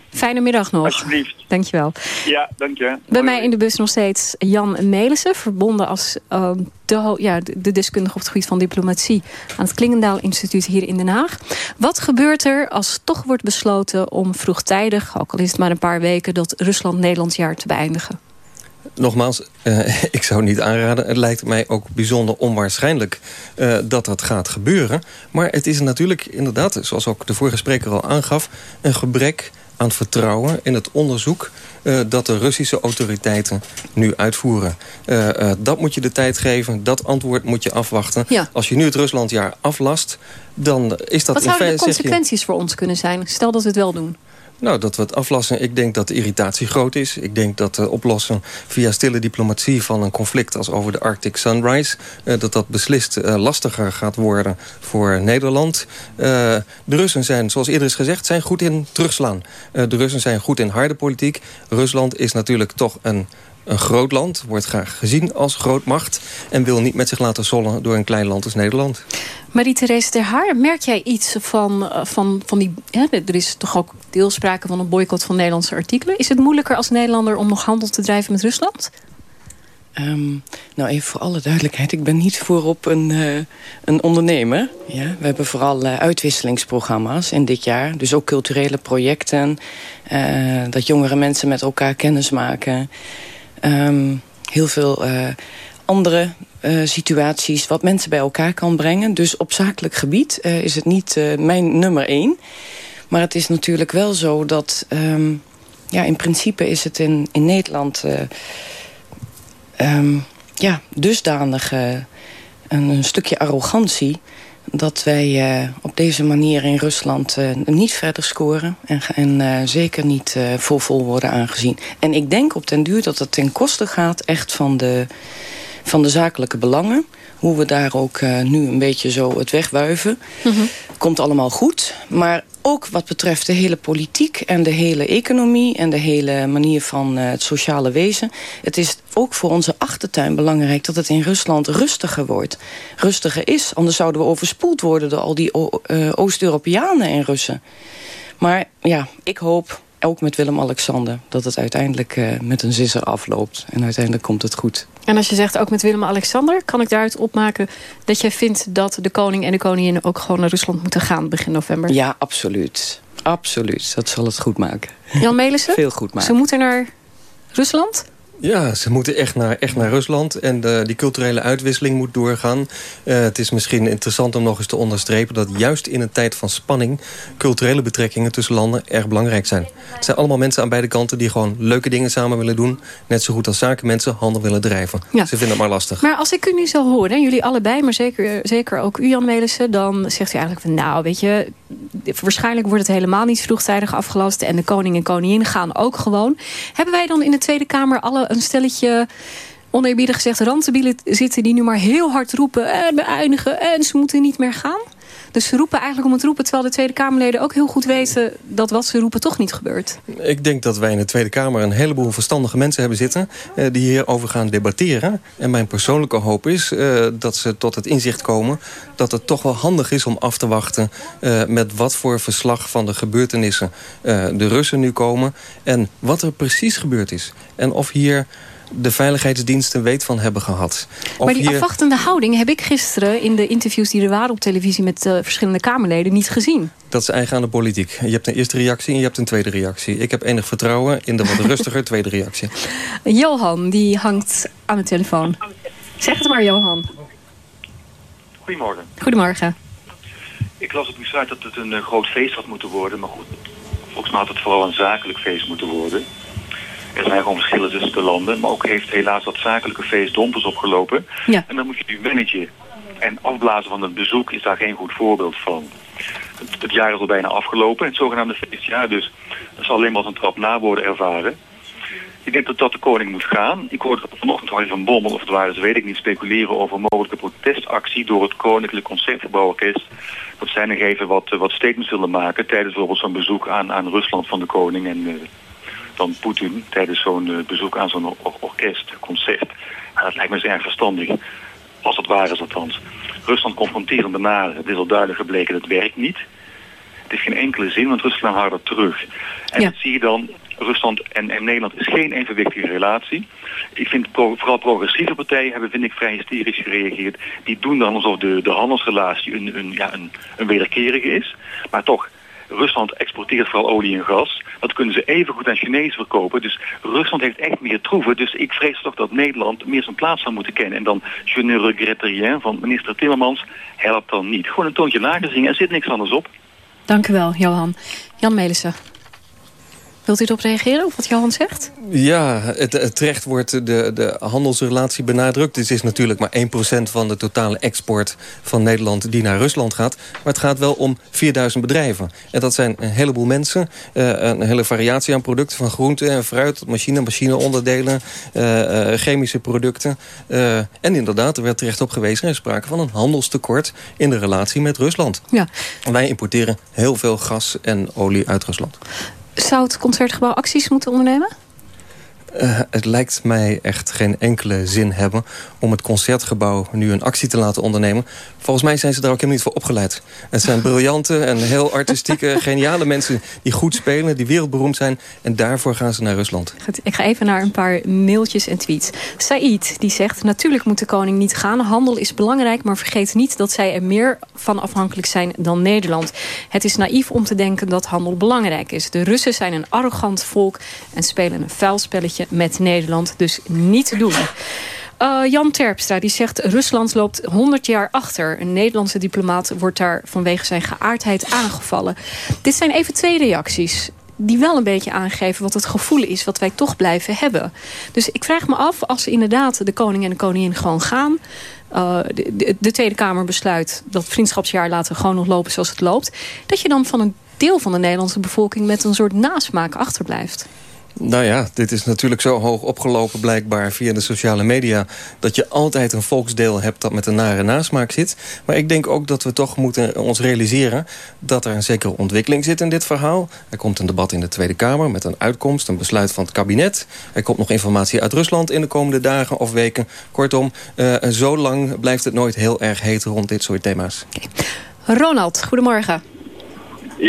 Fijne middag nog. Alsjeblieft. Dankjewel. Ja, dank je. Bij mij in de bus nog steeds Jan Melissen, verbonden als uh, de, ja, de deskundige op het gebied van diplomatie aan het Klingendaal Instituut hier in Den Haag. Wat gebeurt er als toch wordt besloten om vroegtijdig, ook al is het maar een paar weken, dat Rusland-Nederlands jaar te beëindigen? Nogmaals, uh, ik zou niet aanraden. Het lijkt mij ook bijzonder onwaarschijnlijk uh, dat dat gaat gebeuren. Maar het is natuurlijk inderdaad, zoals ook de vorige spreker al aangaf... een gebrek aan vertrouwen in het onderzoek... Uh, dat de Russische autoriteiten nu uitvoeren. dat moet je de tijd geven, dat antwoord moet je afwachten. Ja. Als je nu het Ruslandjaar aflast, dan is dat... Wat zouden de consequenties voor ons kunnen zijn? Stel dat we het wel doen. Nou, dat we het aflassen. Ik denk dat de irritatie groot is. Ik denk dat de oplossen via stille diplomatie van een conflict als over de Arctic Sunrise... Uh, dat dat beslist uh, lastiger gaat worden voor Nederland. Uh, de Russen zijn, zoals eerder is gezegd, zijn goed in terugslaan. de Russen zijn goed in harde politiek. Rusland is natuurlijk toch een een groot land, wordt graag gezien als grootmacht... en wil niet met zich laten zollen door een klein land als Nederland. Marie-Therese ter Haar, merk jij iets van, eh, van, van die... Hè, er is toch ook deelsprake van een boycott van Nederlandse artikelen. Is het moeilijker als Nederlander om nog handel te drijven met Rusland? Ehm, nou, even voor alle duidelijkheid. Ik ben niet voorop een, uh, een ondernemer. Ja? We hebben vooral uh, uitwisselingsprogramma's in dit jaar. Dus ook culturele projecten. Uh, dat jongere mensen met elkaar kennis maken. Um, heel veel andere situaties wat mensen bij elkaar kan brengen. Dus op zakelijk gebied is het niet mijn nummer één. Maar het is natuurlijk wel zo dat... Um, ja, in principe is het in, in Nederland um, ja, dusdanig een, een, stukje arrogantie... dat wij uh, op deze manier in Rusland uh, niet verder scoren... en, en zeker niet voor vol worden aangezien. En ik denk op den duur dat het ten koste gaat echt van de, van de zakelijke belangen hoe we daar ook uh, nu een beetje zo het wegwuiven. Mm -hmm. Komt allemaal goed. Maar ook wat betreft de hele politiek en de hele economie... en de hele manier van uh, het sociale wezen. Het is ook voor onze achtertuin belangrijk dat het in Rusland rustiger wordt. Rustiger is, anders zouden we overspoeld worden... door al die uh, Oost-Europeanen en Russen. Maar ja, ik hoop ook met Willem-Alexander... dat het uiteindelijk uh, met een zisser afloopt. En uiteindelijk komt het goed. En als je zegt ook met Willem-Alexander... kan ik daaruit opmaken dat jij vindt dat de koning en de koningin... ook gewoon naar Rusland moeten gaan begin november? Ja, absoluut. Absoluut. Dat zal het goed maken. Jan Melissen? Veel goed maken. Ze moeten naar Rusland? Ja, ze moeten echt naar, echt naar Rusland. En de, die culturele uitwisseling moet doorgaan. Uh, het is misschien interessant om nog eens te onderstrepen... dat juist in een tijd van spanning... culturele betrekkingen tussen landen erg belangrijk zijn. Het zijn allemaal mensen aan beide kanten... die gewoon leuke dingen samen willen doen. Net zo goed als zakenmensen handel willen drijven. Ja. Ze vinden het maar lastig. Maar als ik u nu zo hoor, hè, jullie allebei... maar zeker, zeker ook u, Jan Melissen... dan zegt u eigenlijk van... nou, weet je, waarschijnlijk wordt het helemaal niet vroegtijdig afgelast... en de koning en koningin gaan ook gewoon. Hebben wij dan in de Tweede Kamer... alle een stelletje oneerbiedig gezegd randzebielen zitten... die nu maar heel hard roepen en beëindigen en ze moeten niet meer gaan. Dus ze roepen eigenlijk om het roepen... terwijl de Tweede Kamerleden ook heel goed weten... dat wat ze roepen toch niet gebeurt. Ik denk dat wij in de Tweede Kamer een heleboel verstandige mensen hebben zitten... Eh, die hierover gaan debatteren. En mijn persoonlijke hoop is eh, dat ze tot het inzicht komen... dat het toch wel handig is om af te wachten... Uh, met wat voor verslag van de gebeurtenissen uh, de Russen nu komen... en wat er precies gebeurd is. En of hier de veiligheidsdiensten weet van hebben gehad. Of maar die hier... afwachtende houding heb ik gisteren... in de interviews die er waren op televisie met uh, verschillende Kamerleden niet gezien. Dat is eigen aan de politiek. Je hebt een eerste reactie en je hebt een tweede reactie. Ik heb enig vertrouwen in de wat rustiger tweede reactie. Johan, die hangt aan de telefoon. Zeg het maar, Johan. Goedemorgen. Goedemorgen. Ik las op uw site dat het een uh, groot feest had moeten worden. Maar goed, volgens mij had het vooral een zakelijk feest moeten worden. Er zijn gewoon verschillen tussen de landen. Maar ook heeft helaas dat zakelijke feest dompers opgelopen. Ja. En dan moet je nu managen. En afblazen van het bezoek is daar geen goed voorbeeld van. Het, het jaar is al bijna afgelopen, het zogenaamde feestjaar. Dus dat zal alleen maar als een trap na worden ervaren. Ik denk dat dat de koning moet gaan. Ik hoorde vanochtend al van Bommel, of het waar is, weet ik niet, speculeren over een mogelijke protestactie door het Koninklijk Concertgebouworkest. Dat zij nog even wat, wat statements willen maken tijdens bijvoorbeeld zo'n bezoek aan, aan Rusland van de koning en uh, dan Poetin tijdens zo'n uh, bezoek aan zo'n or orkest, concert. Nou, dat lijkt me zeer verstandig, als het waar is althans. Rusland confronteren benaderen, het is al duidelijk gebleken, dat werkt niet. Het heeft geen enkele zin, want Rusland dat terug. En Ja. dat zie je dan, Rusland en, en Nederland is geen evenwichtige relatie. Ik vind pro, vooral progressieve partijen hebben, vind ik, vrij hysterisch gereageerd. Die doen dan alsof de, de handelsrelatie een, een, ja, een, een wederkerige is. Maar toch, Rusland exporteert vooral olie en gas. Dat kunnen ze even goed aan Chinezen verkopen. Dus Rusland heeft echt meer troeven. Dus ik vrees toch dat Nederland meer zijn plaats zou moeten kennen. En dan je ne regrette rien van minister Timmermans helpt dan niet. Gewoon een toontje lager zingen en zit niks anders op. Dank u wel, Johan. Jan Melissen. Wilt u erop reageren op wat Johan zegt? Ja, het, het terecht wordt de, de handelsrelatie benadrukt. Dit is natuurlijk maar 1% van de totale export van Nederland die naar Rusland gaat. Maar het gaat wel om 4000 bedrijven. En dat zijn een heleboel mensen. Uh, een hele variatie aan producten van groente en fruit... machine, machineonderdelen, uh, uh, chemische producten. En inderdaad, er werd terecht op gewezen... er is sprake van een handelstekort in de relatie met Rusland. Ja. Wij importeren heel veel gas en olie uit Rusland. Zou het Concertgebouw acties moeten ondernemen? Uh, het lijkt mij echt geen enkele zin hebben... om het Concertgebouw nu een actie te laten ondernemen. Volgens mij zijn ze daar ook helemaal niet voor opgeleid. Het zijn briljante en heel artistieke, geniale mensen... die goed spelen, die wereldberoemd zijn. En daarvoor gaan ze naar Rusland. Goed, ik ga even naar een paar mailtjes en tweets. Said die zegt, natuurlijk moet de koning niet gaan. Handel is belangrijk, maar vergeet niet dat zij er meer van afhankelijk zijn dan Nederland. Het is naïef om te denken dat handel belangrijk is. De Russen zijn een arrogant volk en spelen een met Nederland. Dus niet te doen. Uh, Jan Terpstra die zegt Rusland loopt 100 jaar achter. Een Nederlandse diplomaat wordt daar vanwege zijn geaardheid aangevallen. Dit zijn even twee reacties die wel een beetje aangeven wat het gevoel is... wat wij toch blijven hebben. Dus ik vraag me af, als inderdaad de koning en de koningin gewoon gaan... De, de, Tweede Kamer besluit dat vriendschapsjaar laten gewoon nog lopen zoals het loopt... dat je dan van een deel van de Nederlandse bevolking met een soort nasmaak achterblijft. Nou ja, dit is natuurlijk zo hoog opgelopen blijkbaar via de sociale media... dat je altijd een volksdeel hebt dat met een nare nasmaak zit. Maar ik denk ook dat we toch moeten ons realiseren... dat er een zekere ontwikkeling zit in dit verhaal. Er komt een debat in de Tweede Kamer met een uitkomst, een besluit van het kabinet. Er komt nog informatie uit Rusland in de komende dagen of weken. Kortom, uh, zo lang blijft het nooit heel erg heet rond dit soort thema's. Ronald, goedemorgen.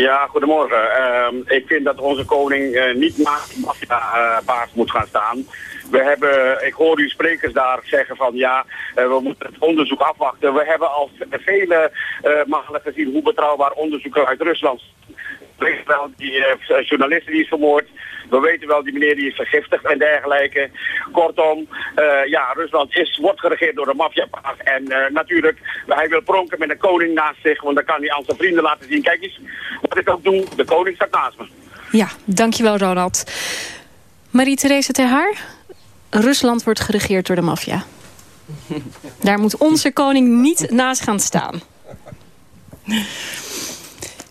Ja, goedemorgen. Uh, ik vind dat onze koning uh, niet maffia-baas moet gaan staan. We hebben, ik hoor uw sprekers daar zeggen van ja, uh, we moeten het onderzoek afwachten. We hebben al vele malen gezien hoe betrouwbaar onderzoeken uit Rusland weet wel, die journalisten die is vermoord. We weten wel, die meneer die is vergiftigd en dergelijke. Kortom, uh, ja, Rusland is, wordt geregeerd door de maffiapaas. En uh, natuurlijk, hij wil pronken met een koning naast zich. Want dan kan hij aan zijn vrienden laten zien. Kijk eens, wat ik ook doe, de koning staat naast me. Ja, dankjewel Ronald. Marie-Therese Ter Rusland wordt geregeerd door de maffia. Daar moet onze koning niet naast gaan staan.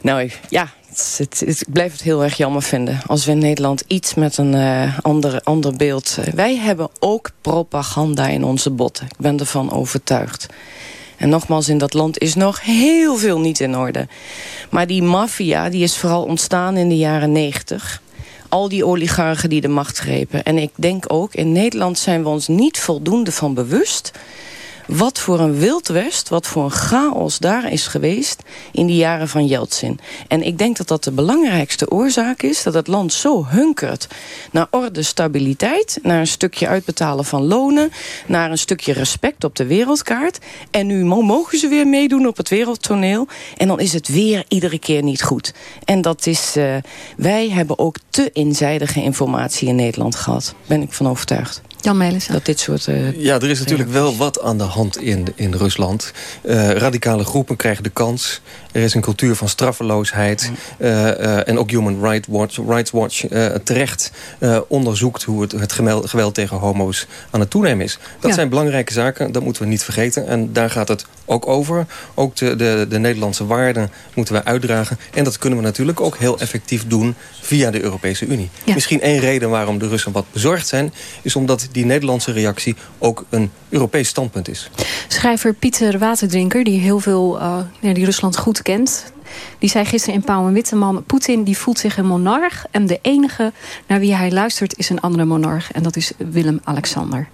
Nou, ja, het, het, ik blijf het heel erg jammer vinden. Als we in Nederland iets met een uh, ander, ander beeld... Uh, wij hebben ook propaganda in onze botten. Ik ben ervan overtuigd. En nogmaals, in dat land is nog heel veel niet in orde. Maar die maffia die is vooral ontstaan in de jaren negentig al die oligarchen die de macht grepen. En ik denk ook, in Nederland zijn we ons niet voldoende van bewust wat voor een wildwest, wat voor een chaos daar is geweest... in die jaren van Yeltsin. En ik denk dat dat de belangrijkste oorzaak is... dat het land zo hunkert naar orde, stabiliteit... naar een stukje uitbetalen van lonen... naar een stukje respect op de wereldkaart. En nu mogen ze weer meedoen op het wereldtoneel. En dan is het weer iedere keer niet goed. En dat is... Uh, wij hebben ook te inzijdige informatie in Nederland gehad. Ben ik van overtuigd. Jan Melissen. Dat dit soort... Uh, ja, er is natuurlijk wel wat aan de hand in, in Rusland. Uh, radicale groepen krijgen de kans. Er is een cultuur van straffeloosheid. Uh, en ook Human Rights Watch, Rights Watch terecht onderzoekt... hoe het, het geweld tegen homo's aan het toenemen is. Dat ja. zijn belangrijke zaken, dat moeten we niet vergeten. En daar gaat het ook over. Ook de, de, de Nederlandse waarden moeten we uitdragen. En dat kunnen we natuurlijk ook heel effectief doen via de Europese Unie. Ja. Misschien één reden waarom de Russen wat bezorgd zijn... is omdat die Nederlandse reactie ook een Europees standpunt is. Schrijver Pieter Waterdrinker, die heel veel, uh, die Rusland goed kent... Die zei gisteren in Pauw en Witteman... Poetin die voelt zich een monarch... en de enige naar wie hij luistert is een andere monarch. En dat is Willem-Alexander.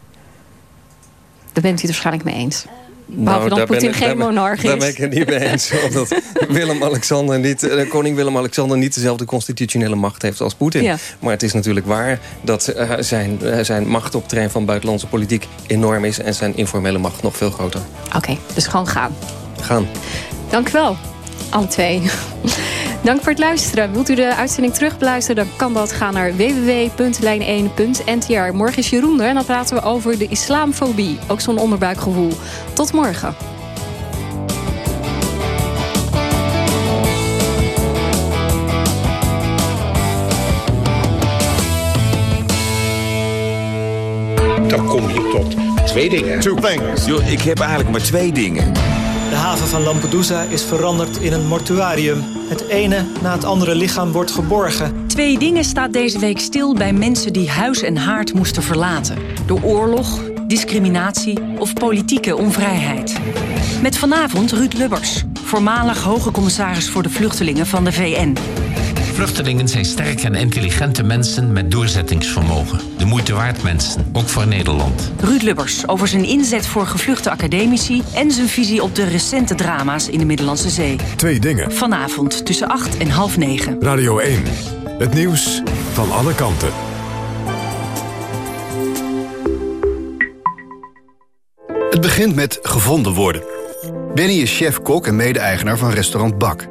Daar bent u het waarschijnlijk mee eens. Behalve nou, dat Poetin geen monarch is. Daar ben ik het niet mee eens. omdat Willem-Alexander niet, uh, koning Willem-Alexander niet dezelfde constitutionele macht heeft als Poetin. Ja. Maar het is natuurlijk waar dat uh, zijn, uh, zijn macht op terrein van buitenlandse politiek enorm is. En zijn informele macht nog veel groter. Oké, okay, dus gewoon gaan. Gaan. Dank u wel. Alle twee. Dank voor het luisteren. Wilt u de uitzending terugbeluisteren, dan kan dat. gaan naar www.lijn1.ntr. Morgen is Jeroen er en dan praten we over de islamfobie. Ook zo'n onderbuikgevoel. Tot morgen. Dan kom je tot twee dingen. Two things. Yo, ik heb eigenlijk maar twee dingen. Haven van Lampedusa is veranderd in een mortuarium. Het ene na het andere lichaam wordt geborgen. Twee dingen staat deze week stil bij mensen die huis en haard moesten verlaten. Door oorlog, discriminatie of politieke onvrijheid. Met vanavond Ruud Lubbers, voormalig hoge commissaris voor de vluchtelingen van de VN. Vluchtelingen zijn sterke en intelligente mensen met doorzettingsvermogen. De moeite waard mensen, ook voor Nederland. Ruud Lubbers over zijn inzet voor gevluchte academici... en zijn visie op de recente drama's in de Middellandse Zee. Twee dingen. Vanavond tussen 8 en half 9. Radio 1. Het nieuws van alle kanten. Het begint met gevonden worden. Benny is chef-kok en mede-eigenaar van restaurant Bak.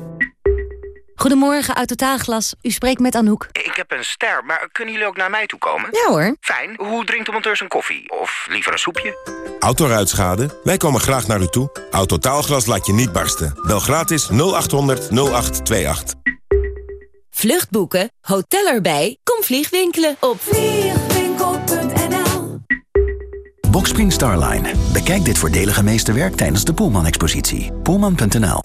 Goedemorgen, uit Totaalglas. U spreekt met Anouk. Ik heb een ster, maar kunnen jullie ook naar mij toe komen? Ja hoor. Fijn. Hoe drinkt de monteur zijn koffie? Of liever een soepje? Autoruitschade? Wij komen graag naar u toe. Autotaalglas laat je niet barsten. Bel gratis 0800 0828. Vluchtboeken, hotel erbij, kom vliegwinkelen op vliegwinkel.nl Boxspring Starline. Bekijk dit voordelige meesterwerk tijdens de Poelman-expositie. Poelman.nl